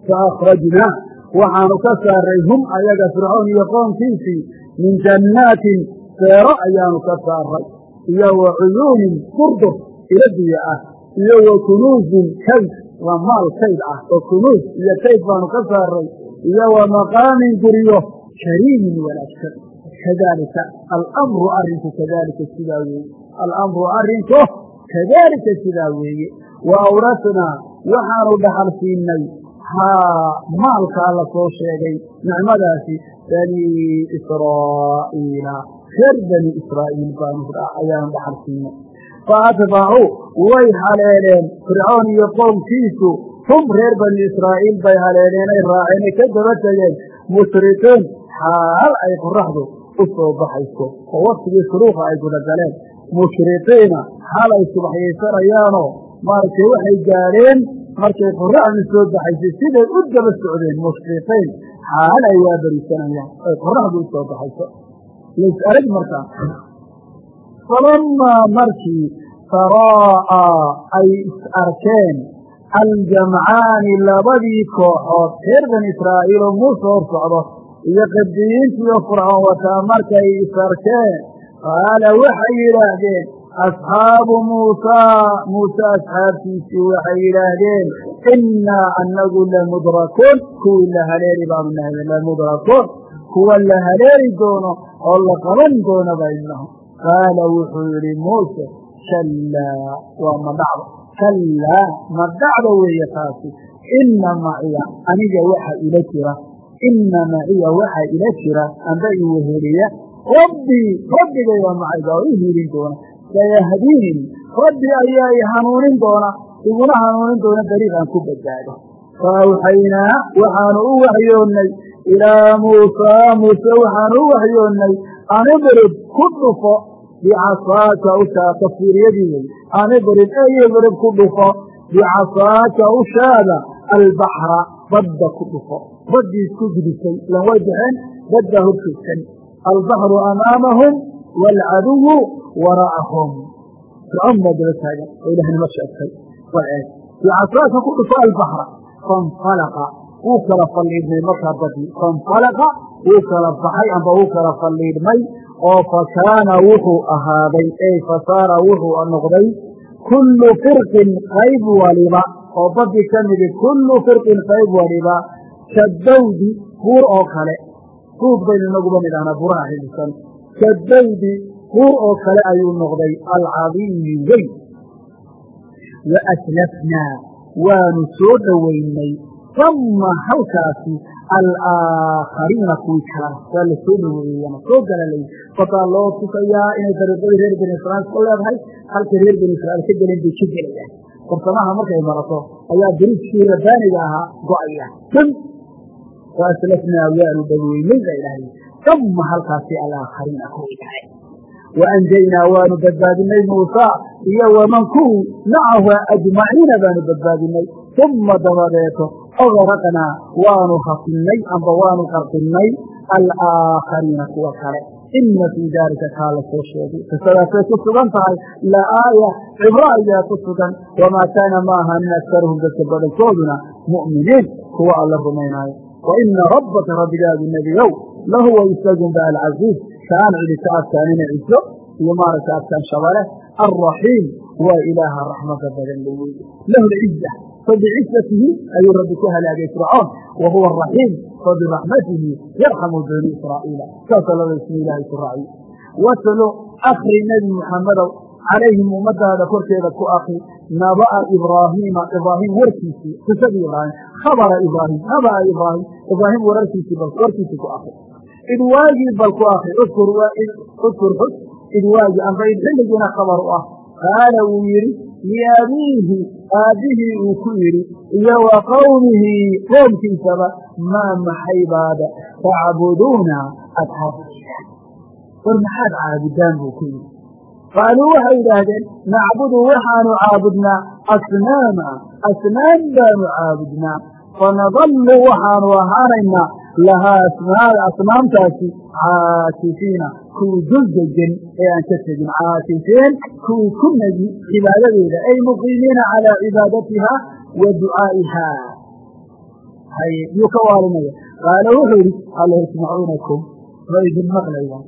fa akhrajnaa. Waxaanu ka saaray hum ayaga fircoon iyo qoomkiisii min jannaatin seero ayaanu ka saaray. Iyo wa cuyuunin durdur biyo ah. Iyo wa kunuusin kayd. Waa maal kayd ah oo kunuus iyo kayd baanu ka saaray. Iyo wa maqaamin guryo kariimin wanaagsan kadaalika alamru arrinku kadaalika sidaa weeye alamru arrinku kadaalika sidaa weeye wa awrasnaa waxaanu dhaxal siinay haa maalkaa la soo sheegay nicmadaasi banii israa'iila reer bani israa'iil baanu ayaanu dhaxal siinay fa atbacuu way haleeleen fircoon iyo qoomkiisu hum reer bani israa'iil bay haleeleenay raaceen ay ka daba tegeen mushrikiin xaal ay qoraxdu u soo baxayso oo waktigii shuruuqa ay gudagaleen mushriqiina xaal ay subaxyaysanayaanoo maaragtay waxay gaadheen markay qoraxdu soo baxaysay siday u daba socdeen mushriqiin. Xaal ay waabarisanayaan ay qoraxdu u soo baxayso. Lays arag markaa falamaa markii taraa'aa ay is arkeen aljamcaani labadii kooxood reer bani israa'iil oo muuse hor socdo iyo qibdiyiintiiyo fircoon wataa markay is arkeen qaala waxay yidhaahdeen asxaabu muusaa muuse asxaabtiisii waxay yidhaahdeen innaa annagu lamudrakuun kuwii la haleeli baanu nahay lamudrakuun kuwa la haleeli doono oo la qaban doono baynahu qaala wuxuu yidhi muuse kallaa waa ma dhacdo kallaa ma dhacdo weeye taasi. Inna maciya aniga waxa ila jira inna maciya waxa ila jira amba iweheliya rabbii rabbigay waa macayga oo i hiilin doona sayahdiin rabbi ayaa i hanuunin doona iguna hanuunin doona dariiq aan ku badbaado faawxaynaa waxaanu u waxyoonnay ilaa muusaa muuse waxaanu u waxyoonnay anidrib ku dhufo bicasaaka ushaa tafsiiryadii wey anidrib eyidrib ku dhufo bicasaaka ushaada albaxra badda ku dhufo baddii isku gudisay lan way baxeen baddaa horjoogsan albaxru amaamahum waalcaduwu waraa'ahum fircoon baa daba taagan oo ilahnimo sheegtay. Waa eeg. Bicasaaka ku dhufo albaxra fainfalaqa wuu kala falliidmay markaa badii fainfalaqa wuu kala baxay amba wuu kala falliidmay oo fa kaana wuxuu ahaaday ey fasaara wuxuu noqday kullu firqin qayb waliba. Oo badii ka midi kullu firqin qayb waliba kadawdi buur oo kale. Duud baynu inaguba nidhahnaa buraha xidhisan kadawdi buur oo kale ayuu noqday alcadiimi weyn. Wa aslafnaa waanu soo dhoweynay. Sama halkaasi alaakhariina kuwii kala waa la soo dhoweeyeyana soo galalay. Badaa loo tusayaa inay dariiqadii reer bani israiil ku leedahay halkay reer bani israiil ka gelen bay ka gelayaan farsamaha markay marato ayaa dariiskii rabbaaniga ahaa go'aya. Dam wa aslafnaa waanu dhoweynay baa ilaahay sama halkaasi alaakhariina kuwii kale wa anjaynaa waanu badbaadinay muusa iyo waman kuwii macahu ajmaciina baanu badbaadinay uma dabadeeto agraqnaa waanu hafinnay amba waanu qarqinnay alaakhariina kuwa kale ina fii daalika kaa la soo sheegay qisadaasay ku sugan tahay la aaya cibro ayaa ku sugan wamaa kaana ma ahaanin aktaruhum dadka badankooduna mu'miniin kuwa alla rumaynaayo wa ina rabbaka rabbigaadu nebiyow lahuwa isagunba alcaziiz kaan cidi ka adkaanina ciso iyo maaragta adkaan shabale alraxiim waa ilaaha raxmada badan la weeye lahu lciza fabicizatihi ayuu rabbi ku halaagay fircoon wa huwa araxiim fabiraxmatihi yarxamu bani israa'iila saasa laba ismi ilaahay ku raaciy watlu akri nebi muxammedow calayhim ummadaada korkeeda ku akri naba'a ibraahiima ibraahim warkiisii qisadii ibraahim khabara ibraahim naba'a ibraahim ibraahim wararkiisii warkiisii ku akri id waagii bal ku akri udkur xus id waagi amba id xilligiina khabar u ah qaala wuu yidhi liabiihi aabbihii uu ku yidhi iyo wa qowmihi qoomkiisaba maa maxay baada tacbuduuna caabudayaan war maxaad caabudaan buu ku yidhi qaaluu waxay yidhaahdeen nacbudu waxaanu caabudnaa asnaama asnaam baanu caabudnaa fanadallu waxaanu ahaanaynaa lahaa asnaamtaasi caakifiina kuwii dul degan ee aan ka tegin caakifiin kuwii ku negi cibaadadeeda ay muqiimiina calaa cibaadatiha wa ducaa'iha haye yuu ka waalinaya qaala wuxuu yidhi hal yasmacuunakum ma idin maqlayaan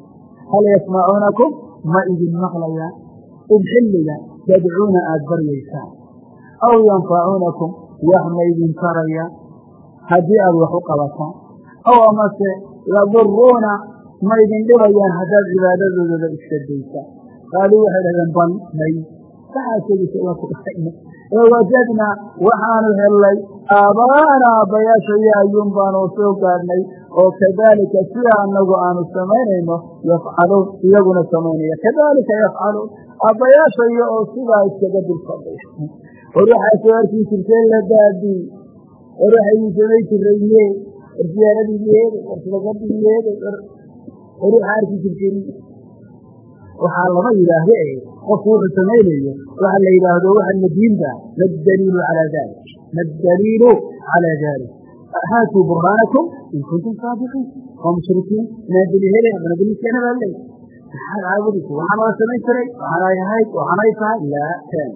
hal yasmacuunakum ma idin maqlayaan id xilliga tadcuuna aada baryaysaan aw yanfacuunakum wax ma idin tarayaan haddii aada wax u qabataan aw amase yaduruuna ma idin dhibayaan haddaad cibaadadoodada iska daysaan qaaluu waxay dhahdeen bal may. Wajadnaa waxaanu hellay aabbaana aabbayaasha iyo ayuun baanu soo gaadhnay oo kadaalika sida annagu aanu samaynayno yafcaluun iyaguna samaynaya kadaalika yafcaluun aabbayaasha iyo oo sidaa iskaga dulfadaya war waxaa soo arki jirteen la daadii war waxaynu samay jirayye war siyaaradii yeeday war sadaqadii yeeday war waxaa arki jirteen waxaa lama yidhaahdo e qofku wuxuu samaynayo waxa la yidhaahdo waxa nadiinba madaliilu calaa dalik madaliilu calaa dalik haatuu burhaanakum in kuntum saadiqiin waa mushrikiin naadili hele naadiliskana baa leey maxaad caabudaysa waxaan waa samayn jiray waxaanay ahayd waxaanay tahay laa teen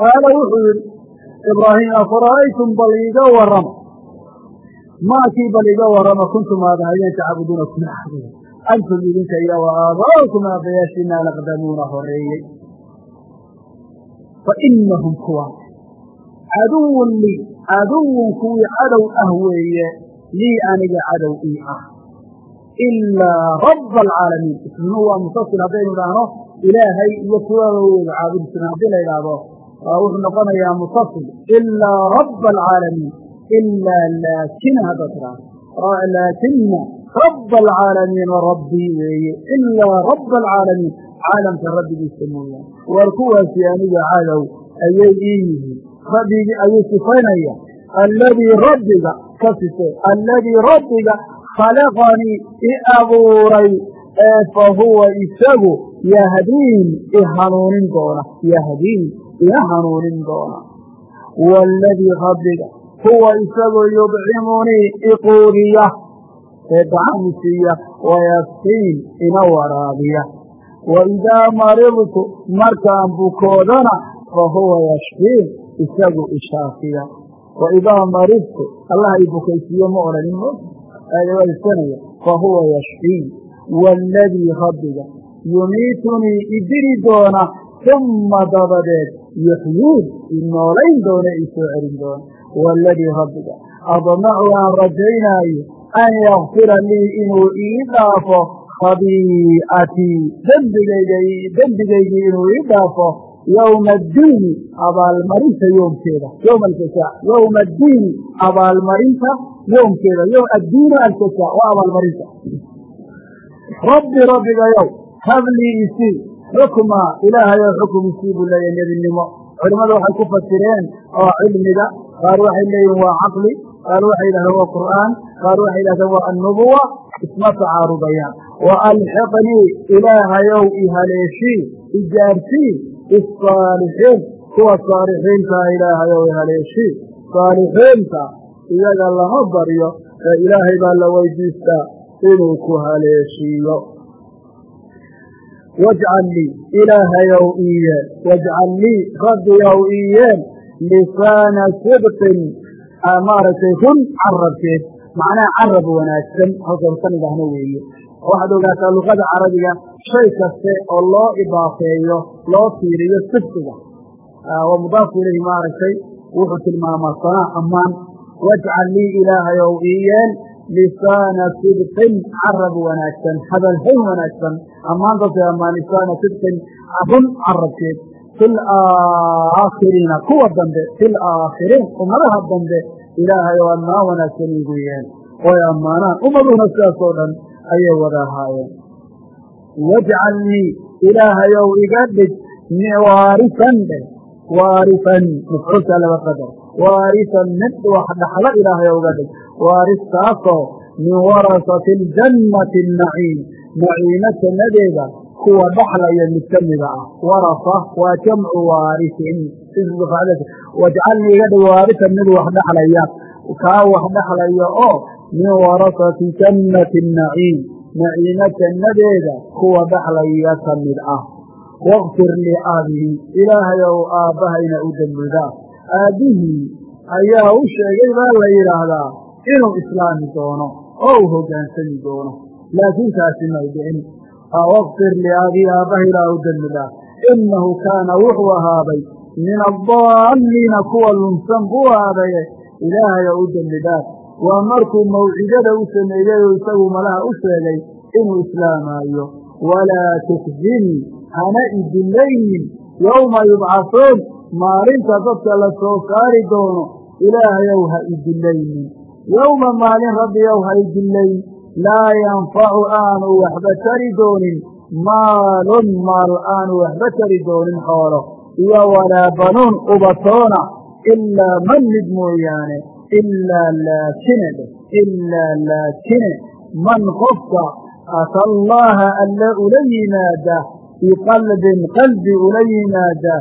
qaala wuxuu yihi ibraahim afara'aytum bal iiga warrama maakii bal iga warrama kuntum aad ahayeen tacbuduuna kuna caabuda antum idinka iyo wa aabaa'ukum aabbayaashiina alaqdamuuna horeeyey fa inahum kuwaas caduwun lii caduwun kuwii cadow ah weeye lii aniga cadow ii ah. Ilaa rabba alcaalamiin isminu waa musasil haddaynu idhaahno ilaahay iyo kuwaba wooda caabudi jiran haddii la idhaahdo wuxuu noqonayaa musasil ilaa rabba alcaalamiin ilaa laakina haddaad tidhaahdo laakina rabba alcaalamiina rabbii weeye. Ilaa rabba alcaalamiin caalamka rabbigiisa mooyaane war kuwaasi aniga cadow ayay ii yihiin rabbigii ayuu sifaynaya alladii rabbiga ka sifay. Alladii rabbiga khalaqanii i abuuray ee fa huwa isagu yahdiin i hanuunin doona. Yahdiin ina hanuunin doona. Waaladii rabbiga huwa isagu yudcimunii iquudiya ee dacami siiya wayasqiin ina waraabiya. Waidaa maridtu markaan bukoodana fa huwa yashfiin isagu ishaafiya waidaa maridtu allah i bukaysiiyo ma odhanin aadawaysanaya fa huwa yashfiin. Waaladii rabbiga yumiitunii idiri doona uma dabadeed yuxyiin i noolayn doona i soo celin doona. Waaladii rabbiga admacu aan rajaynaayo an yakfira lii inuu ii dhaafo khabii'atii dembigayga dembigaygii inuu ii dhaafo yowma addiini abaalmarinta yoomkeeda yowma aljasaa yowma addiini abaalmarinta yoomkeeda addiinu aljasaa waa abaalmarinta rabbi rabbigayow hablii isii xukma ilaahayow xukum isii buu leeyahy nebinimo culimmada waxay ku fasireen oo cilmiga qaar waxay leeyihiin waa caqli qaar waxay yidhahdeen waa qur'aan qaar waxay yidhahdeen waa annubuwa isma tacaarudayaan wa alxiqnii ilaahayow ihaleeshii ijaarsii bisaalixiin kuwa saalixiintaa ilaahayow ihaleeshii saalixiinta iyaga lama baryo ee ilaahay baa la weydiistaa inuu ku haleeshiiyo wajcal lii ilaahayow ii yeel wajcal lii rabbiyow ii yeel lisaana sidqin maaragtay run carabkeed macnaha carab wanaagsan halkaynu kan idhaahno weeye waxaad ogaataa luqada carabiga shay kaste oo loo idaafeeyo loo tiiriyo sidqiga waa mudaafu ilayhi maaragtay wuxuu tilmaamaa sanaa ammaan wajcal lii ilaahayow ii yeel lisaana sidqin carab wanaagsan hadalhayn wanaagsan. Ammaan dadkay ammaan lisaana sidqin run carabkeed. Fi laakhiriina kuwa dambe fi laakhiriin ummadaha dambe ilaahay oo ammaan wanaagsan iigu yeel oy ammaanaan. Ummaduhuna sidaas oo dhan ayay wada ahaayeen wajcal lii ilaahayow iga dhig waarisan dheh waarisan mafcuulkaa laba qadar waarisan mid wax dhaxlo ilaahayow iga dhig waaristaasoo min warasati ljannati naciim naciimo jannadeeda kuwa dhaxlaya mid ka mida ah warasa waa jamcu waarisin wajcalnii iga dhig waarisan mid wax dhaxlaya kaa wax dhaxlaya oo min warasati jannati naciim naciimo jannadeeda kuwa dhaxlaya ka mid ah. Waqfir liabii ilaahayow aabbahayna u dembidaa aabbihii ayaa u sheegay baa la yidhaahdaa inuu islaami doono oo u hoggaansami doono. Laakiin taasi may dhicin waqfir liabii aabbaha ilaah u dembidaa innahu kaana wuxuu ahaaday min addaalliina kuwa lunsan buu ahaaday ilaahay oo u dembi dhaaf waa markuu mawcidada u sameeyey oo isagu malaha u sheegay inuu islaamaayo. Walaa tukzinii hana idillaynin yowma yubcasuun maalinta dadka la soo saari doono ilaahayow ha idillaynin yowma maalin rabbiyow ha idillayn laa yanfacu aanu waxba tari doonin. Maalun maal aanu waxba tari doonin xoolo. Iyo walaa banuun ubatoona. Ilaa man mid mooyaane ilaa laakine ilaa laakine man qofka ata allaaha alle ula yimaada biqalbin qalbi ula yimaada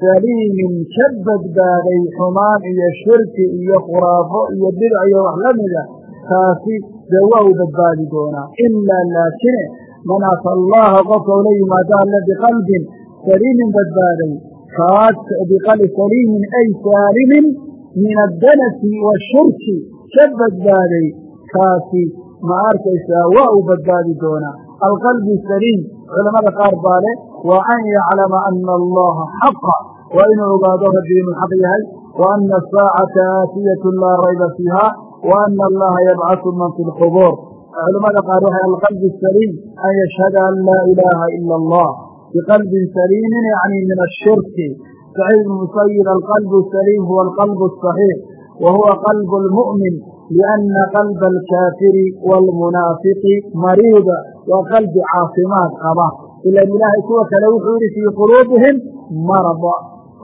saliimin ka badbaaday xumaan iyo shirki iyo khuraafo iyo bidc iyo wax la mida taasi dee waa u badbaadi doonaa ilaa laakine man ata allaha qofka ula yimaado alle biqalbin saliimin badbaaday kaas biqalbi saliimin ay saalimin min addanasi washirki ka badbaaday kaasi ma arkaysaa waa uu badbaadi doonaa alqalbi saliim culamada qaar baa leh waa an yaclama ana allaha xaqa waa inuu ogaado rabbi inuu xaq yahay wa ana asaacata aatiyatun laa rayba fiiha wa ana allaha yabcasu man fi lqubuur culamada qaar waxay alqalbi saliim an yashhada an laa ilaaha ila allah biqalbin saliimin yani min ashirki saciid bn musayib alqalbu saliim huwa alqalbu asaxiix wa huwa qalbu lmu'min lianna qalba alkaafiri waalmunaafiqi mariida waa qalbi caafimaad qaba ilan ilaahay kuwa kale wuxuu yihi fii quluubihim marada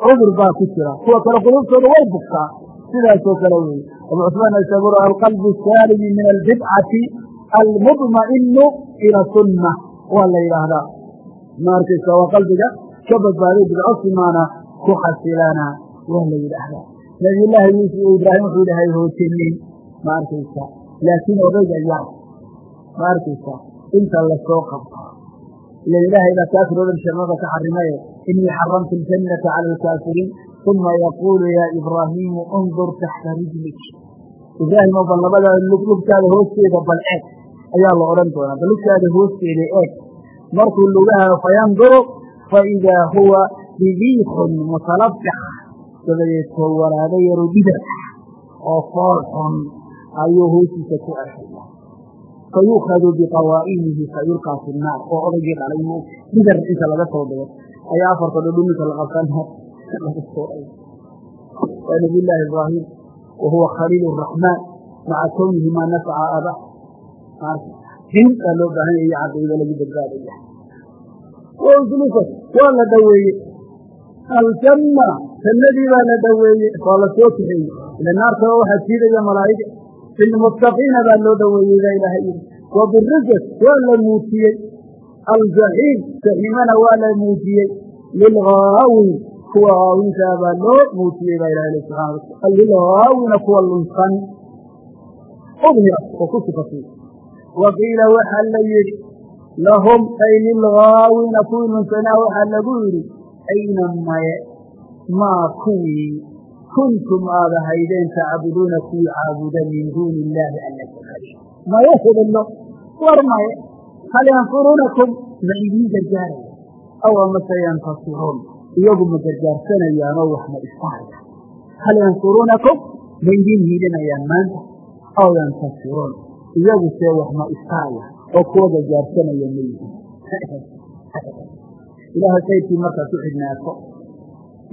cudur baa ku jira kuwa kale quluubtooda way bugtaa sidaasoo kale weeye abu cusmaan asabur alqalbu saalimi min albidcati almudma'inu ila sunna waa la yidhaahdaa ma arkaysa waa qalbiga ka badbaaday bidco simaana ku xasilaana waa la yidhaahdaa. Nabiyullaahi yuusuf o ibraahim wuxuu dhahay hoojinin ma arkaysa? Laakiin odayga yar ma arkaysa? Inta la soo qabto. Ila ilaahay baa kaafir odan sharmada ka xarimaye inii xaramtu aljannata cala alkaafiriin uma yaquulu yaa ibraahiimu undur taxta rijlik. Ibraahimo bal labada lugtaada hoosteeda bal eeg ayaa la odhan doonaa. Bal lugtaada hoosteeda eeg. Markuu lugaha fayanduru faidaa huwa bidiikun mutalabix dabadeed koo waraado yaro dhidar oo fool xun ayuu hoostiisa ku arkaya fayukhadu biqawaa'imihi fayulqaa fi nnaar oo odaygii dhalay dhidar inta laga soo dhigo ayaa afarta dhudhuminka la qabsan laga soo waa nabiy llaahi ibraahim wa huwa khaliil raxmaan maca kownihi maa nafaca aba din baa loo baahan yayo caqiida lagu badbaadaya waa la dhaweeye aljanna jannadii baa la dhaweeye waa la soo kaxeeyey ila naartaba waxaa jiidaya malaa'iga bilmuttaqiina baa loo dhaweeyey baa ilaahay yidhi wa birijs waa la muujiyey. Aljaxiim jaxiimana waa la muujiyey. Lilghaawiin kuwa haawintaa baa loo muujiyey baa ilahay subxana wataala lilghaawina kuwa lunsan. Ubhira oo ku sifasiy wa qiila waxaa la yidhi lahum ay lilghaawiina kuwii lunsanaa waxaa lagu yidhi ayna maye maa kuwii kuntum aad ahaydeen tacbuduuna kuwii caabuda min duuni illaahi alla sakari maye hebello war maye hal yansuruunakum ma idiin gargaaraya. Aw amase yantasiruun iyagu ma gargaarsanayaanoo wax ma isfahaya hal yansuruunakum ma idiin hiilinayaan maanta. Aw yantasiruun iyagu see wax ma istaraya oo kuwa gargaarsanaya ma yihiin ilaahay kayrkii markaad ku xidhnaato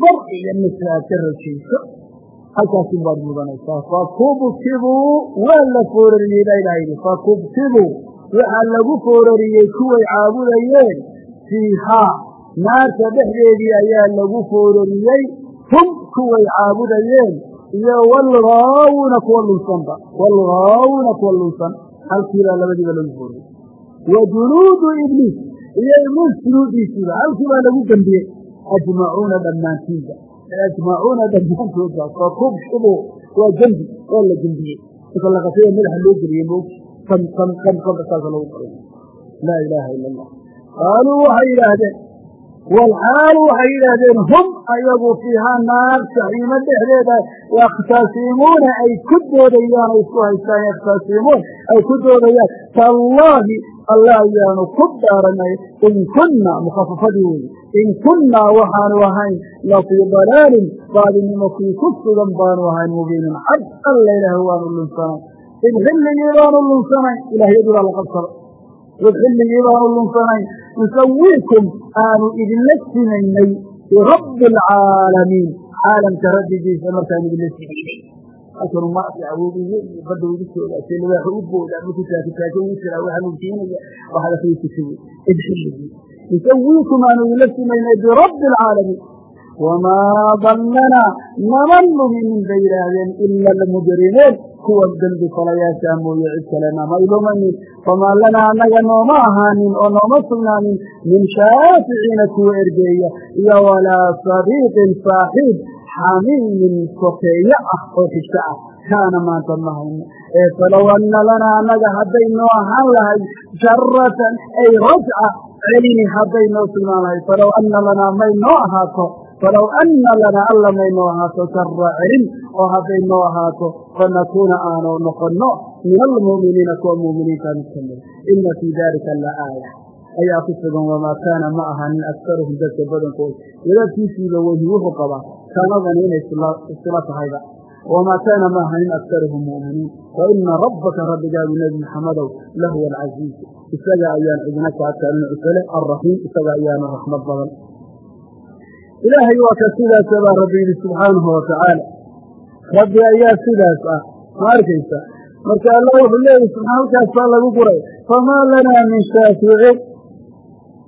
bar iyo misra aad ka rajayso halkaasin baad mudanaysaa. Fakubkibuu waa la foorariyey baa ilaha yidhi fakubkibuu waxaa lagu foorariyey kuway caabudayeen fiihaa naarta dhexdeedii ayaa lagu foorariyey hum kuway caabudayeen iyo walghaawuna kuwa lunsanba walghaawuna kuwa lunsan halkiibaa labadiiba lagu foorariyey wa junuudu ibliis iyo ibliis junuudiisiiba halkii baa lagu dembiyey ajmacuuna dhammaantiinba ajmacuuna dhammaantoodba fakubkibu waa dembi waa la dembiyey marka laqasaya madaxa loo geliyey kan kan saasa lagu qaray laa ilaaha ila allah qaaluu waxay yidhaahdeen walxaalu waxay yidhaahdeen hum ayagu fiihaa naar jaxiimo dhexdeeda yakhtasimuuna ay ku doodayaan ay isku haystaan yakhtasimuun ay ku doodayaan tallaahi allah ayaanu ku dhaaranay in kunna mukhafafadii weeye in kunnaa waxaanu ahayn lafii dalaalin baadinimo kii ku sugan baanu ahayn mubiinin cad alla ilaah waanu lunsanay id xilligii baanu lunsanay ilaahyadii baa la id xilligii baanu lunsanay nusawiikum aanu idinla sinaynay birabbi alcaalamiin caalamka rabbigiisa markaan idinla sinaynay halkanu maasi awoogiyo iyo badda ugu soodaasay libaaxu u booda markuu taakitaajo ugu jiraa waxaa nuujinaya waxaad akriisisay id xilligii nusawiikum aanu idinla sinaynay birabbi alcaalamiin wamaa dannana nama luminin bay yidhaahdeen ila almujrimuun kuwa dembi falayaashaa mooye cid kale nama ilumanin famaa lanaa annaga nooma ahaanin oo nooma sugnaanin min shaaficiina kuwa ergeeya. Iyo walaa sadiiqin saaxiib xamiimin sokeeyo ah oo xigto ah. Kaana maanta ma hayno ee falow anna lanaa annaga hadday noo ahaan lahay jaratan ay rajca celini hadday noo sugnaan lahay. Falow anna lanaa may noo ahaato falow anna lanaa alla may noo ahaato jara celin oo hadday noo ahaato fanakuuna aanu noqonno min almu'miniina kuwa mu'miniinta mid ka ina fii dalika la aaya. Ayaa ku sugan wamaa kaana ma ahanin aktaruhum dadka badankood. Wadaadkiisiiba wehi wuxuu qabaa kaanadani inay isla tahayba. Wamaa kaana ma ahanin aktaruhum mu'miniin. Wa ina rabbaka rabbigaagu nebi maxamedow lahuwa alcasiiz isaga ayaan cidina kaadkaalin cusale alraxiim isaga ayaana raxmad badan. Ilaahay waa ka sidaasa baa rabbi yidhi subxaanahu watacaala rabbi ayaa sidaas ah. Ma arkaysa? Marka alla wuxuu leeyahy subxaa halkaasaa lagu guray. Famaa lanaa min shaaficin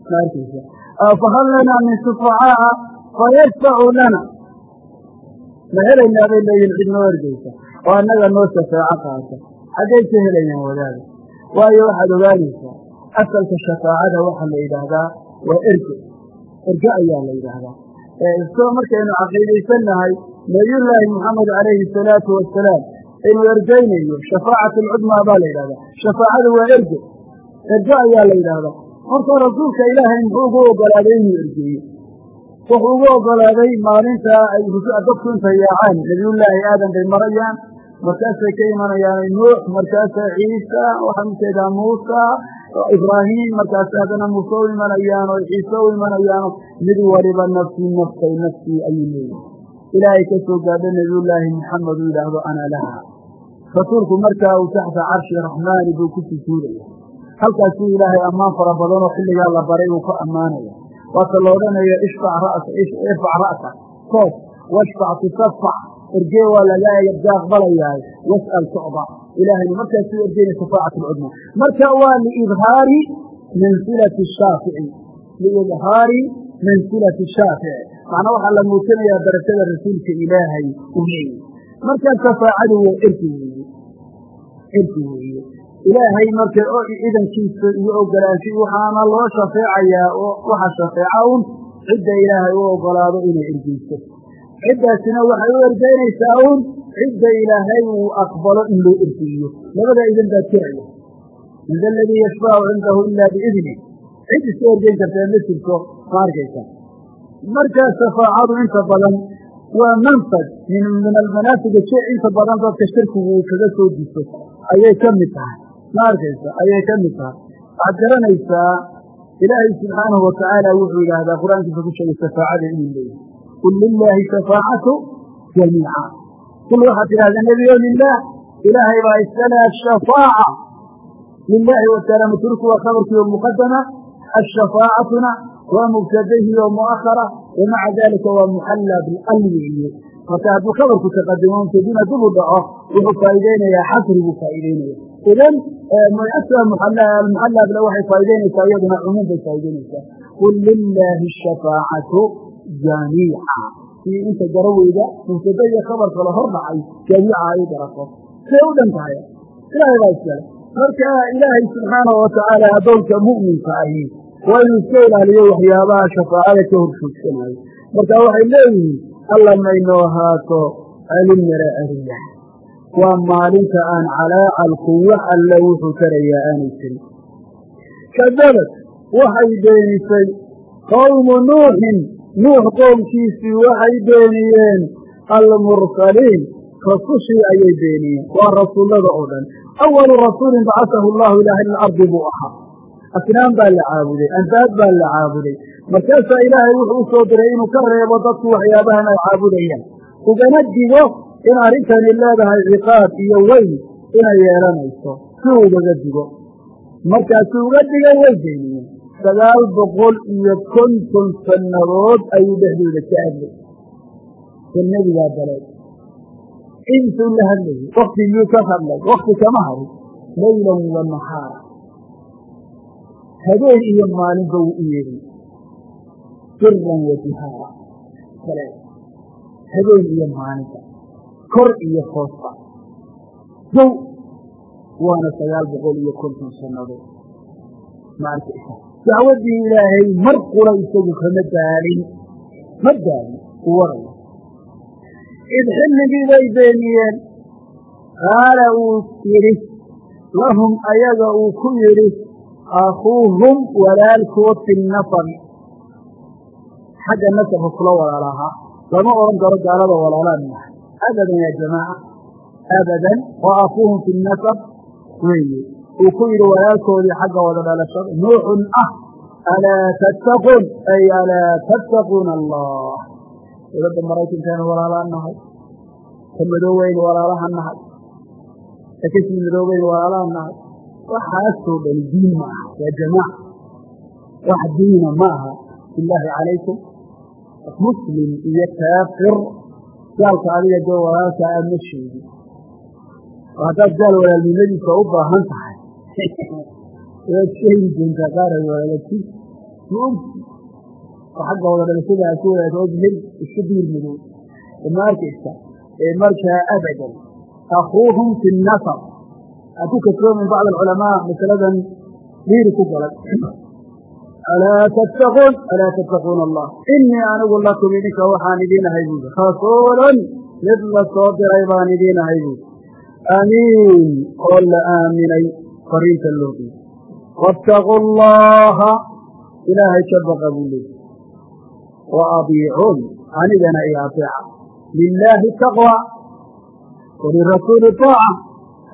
ma arkaysa? Fahal lanaa min shufacaa'a fayashfacu lana. Ma helaynaa bay leeyihiin cid noo ergeysa oo annaga noo shafeeco qaata. Xaggay ka helayaan wadaada waayo waxaad ogaanaysaa asalka shafaacada waxaa la yidhaahdaa waa erge. Erge ayaa la yidhaahdaa isagoo markaynu caqiidaysannahay nabiyullaahi moxamed calayhi salaatu wasalaam inuu ergeynayo shafaacat alcudmaa baa la yidhahdaa. Shafaacadu waa erge. Erge ayaa la yidhaahdaa marka rasuulka ilaahay muxuu ugu ogolaaday inuu ergeeyo wuxuu ugu ogolaaday maalinta ay dadku intay yaacaan. Nabiyullaahi aadam bay marayaan markaasay ka imanayaan nuux markaasa ciisa waxaan u jeedaa muusa ibraahim markaas haddana muuse u imanayaan oo ciise u imanayaan mid waliba nafsii nafsay nafsii ayuu leeyahy ilaahay ka soo gaadho nabiyullaahi maxamed uu yidhaahdo ana laha rasuulku markaa uu taxta carshi raxmaani buu ku sujuudaya halkaasuu ilaahay ammaan fara badanoo xilligaa la baray uu ku ammaanaya waata la odhanayo irfac ra'sa toos washfac tusafac ergee waa lagaa aqbalayahay was'al tucda ilaahayna markaasuu ergeyna shafaacat alcudma marka waa liidhaari mansilati shaafici liidhaari mansilati shaafici macnaa waxaa la muujinayaa barashada rasuulka ilaahay uu markaa shafaacadu waa ergi weeye ergi weeye ilaahay marka ciidankiisa iyo ogolaansha waxaana loo shafeecayaa waxa shafeeca un cidda ilaahay u ogolaado inay ergeyso ciddaasina waxay u ergeynaysaa un cidda ilaahay uu aqbalo in loo ergeeyo. Labada idan baa jiraya man da aladii yashfacu cindahu ila biidni. Cid iska ergeyn kartaa ma jirto ma arkaysa. Markaa shafaacadu inta badan waa manfad min almanaafig shay inta badan dadka shirkigu uu kaga soo diso ayay ka mid tahay. Ma arkaysa? Ayay ka mid tahay. Waxaad garanaysaa ilaahay subxaanahu watacaala wuxuu yidhaahdaa qur'aankiisa ku sheegay shafaacada inuu leeyahay. Qul lilaahi shafaacatu jamiica kul waxaad tidhahdaa nebiyo lilah ilaahay baa iskale ashafaaca lilaahi wataala matruku waa khabarkii muqadama ashafaacatuna waa mubtadahi oo mu'ahara wamaca dalika waa muxallaa bialwiye marka hadduu khabarku taqadimo mubtadina dib u dhaco wuxuu faa'iideynayaa xasri buu faa'iideynaya idan muxallabla waxay faa'ideynaysaa iyaduna cumuum bay faa'ideynaysaa qul lilaahi ashafaacatu jamiica sii inta garaweyda mubtada iyo khabar kale hor dhacay jamiica ay garato say u dhan tahay? Ilaahay baa iskale marka ilaahay subxaanahu watacaala addoonka mu'minka ahi waa inuu iska ilaaliyo waxyaabaha shafaacada ka horjoogsanaayo marka waxay leeyihiin alla maynoo ahaato alimara ariya. Waa maalinta aan calaacalku wax alle wuxuu tarayaa aanay jirin. Kadabad waxay beenisay qowmu nuuxin nuux qoomkiisii waxay beeniyeen almursaliin rasushii ayay beeniyeen. Waa rasuullada oo dhan. Awalu rasuulin bacasahu allahu ilaa ahli ilardi buu ahaa asnaam baa la caabuday anbaad baa la caabuday. Markaasaa ilaahay wuxuu u soo diray inuu ka reebo dadku waxyaabahan ay caabudayaan. Ugana digo in arrintani leedahay ciqaab iyo weyn inay yeelanayso. Si ugaga digo markaasi uga digay way beeniyeen sagaal boqol iyo konton sannadood ayuu dhexdooda ka hadlay. Oo nebigaa dalay intuu la hadlayay waktigii ka hadlay? Wakti kama harin laylan wa nahaara. Habeen iyo maalinba wuu u yeedhay. Siran wa jihaara habeen iyo maalinba. Kor iyo hoosba. Dow waana sagaal boqol iyo konton sannadood. Ma arkaysa dacwaddii ilaahay mar qura isagu kama daalin. Ma daalin u waraya id xilligii bay beeniyeen. Qaala uu yidhi lahum ayaga uu ku yidhi akuuhum walaalkood fi nasab xagga nasabka kula walaalahaa lama odhan karo gaalada walaalaan nahay abadan ya jamaaca. Abadan wa akuuhum fi nasab weeye uu ku yidhi walaalkoodii xagga wada dhalashada nuuxun ah alaa tattaquun ay alaa tattaquuna allah. Dowladda maraykankaanu walaalaan nahay ka madooweyn walaalaha nahay ka ka sii madooweyn walaalaha nahay. Waxaasoo dhan diin ma aha yaa jamaaca wax diina ma aha bilaahi calaykum. Muslim iyo kaafir gaalka adiga dee walaalka aad ma sheegin. Oo haddaad gaal walaalnimadiisa u baahan tahay waad sheegi doontaa qaara oo xagga wada dhalashada aad ku wadaata og hel isku diir madow ma arkaysa ee markaa abadan akuuhum fi nasab. Aan ku kasoomin bacd alculamaa masaladan dhiiri ku galay. Alaa tattaquun alaa tattaquuna allah. Inii anigu lakum idinka waxaan idiin ahay buudi rasuulun mid la soo diray baan idiin ahay buudi amiin oo la aaminay fariinta loo dhiibay waataquu allaha ilaahay ka baqa buu leeyay wa adiicuun anigana iyo ateeca lilaahi taqwa. Walirasuuli taaca.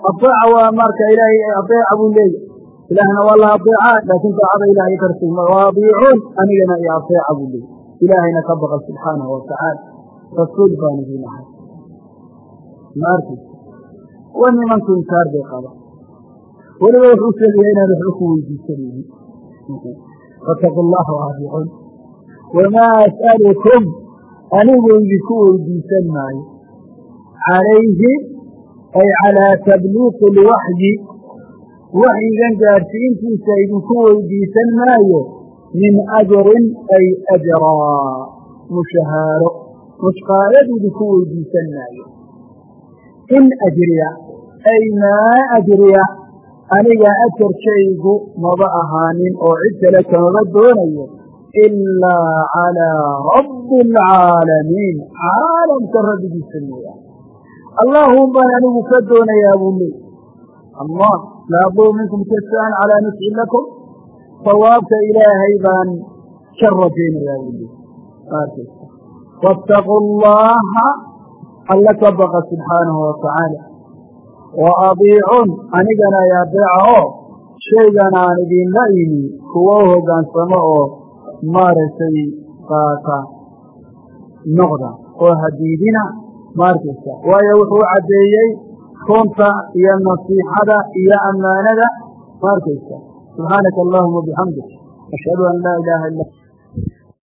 Ateeca waa marka ilaahay ateeca buu leeyay ilaahna waa la ateecaa laakiin taacada ilahay karsiima wa adiicuun anigana iyo ateeca buu leeyay ilaahayna ka baqa subxaanahu watacaala rasuul baan idiin ahay wa nimanku inkaar bay qaba weliba wuxuu sheegaya inaan waxba ku weydiisanaynin fataqu llaha waadiicuun wamaa as'alukum anigu idinku weydiisan maayo calayhi ay calaa tabliiqi lwaxyi waxyigan gaadhsiintiisa idinku weydiisan maayo min ajarin ay ajraa mushahaaro. Mushqaayad idinku weydiisan maayo. In ajriya ay maa ajriya aniga ajarkaygu maba ahaanin oo cid kale kamaba doonayo ilaa calaa rabbi alcaalamiin caalamka rabbigiisa mooyaane. Allaahum baan anigu ka doonayaa buu leey allah laa aduu minkum jasaan calaa nafcin lakum. Sawaabka ilaahay baan ka rajaynayaa buu leey waataquu allaha alla ka baqa subxaanahu watacaala wa adiicuun anigana ay adeeca oo shaygan aan idinla imi kuwo u hoggaansamo oo maaragtay qaata noqda. Oo hadiidina maarkaysa. Waayo wuxuu caddeeyey runta iyo nasiixada iyo ammaanada maarkaysa. Subxaanaka allahuma bixamdik ashhadu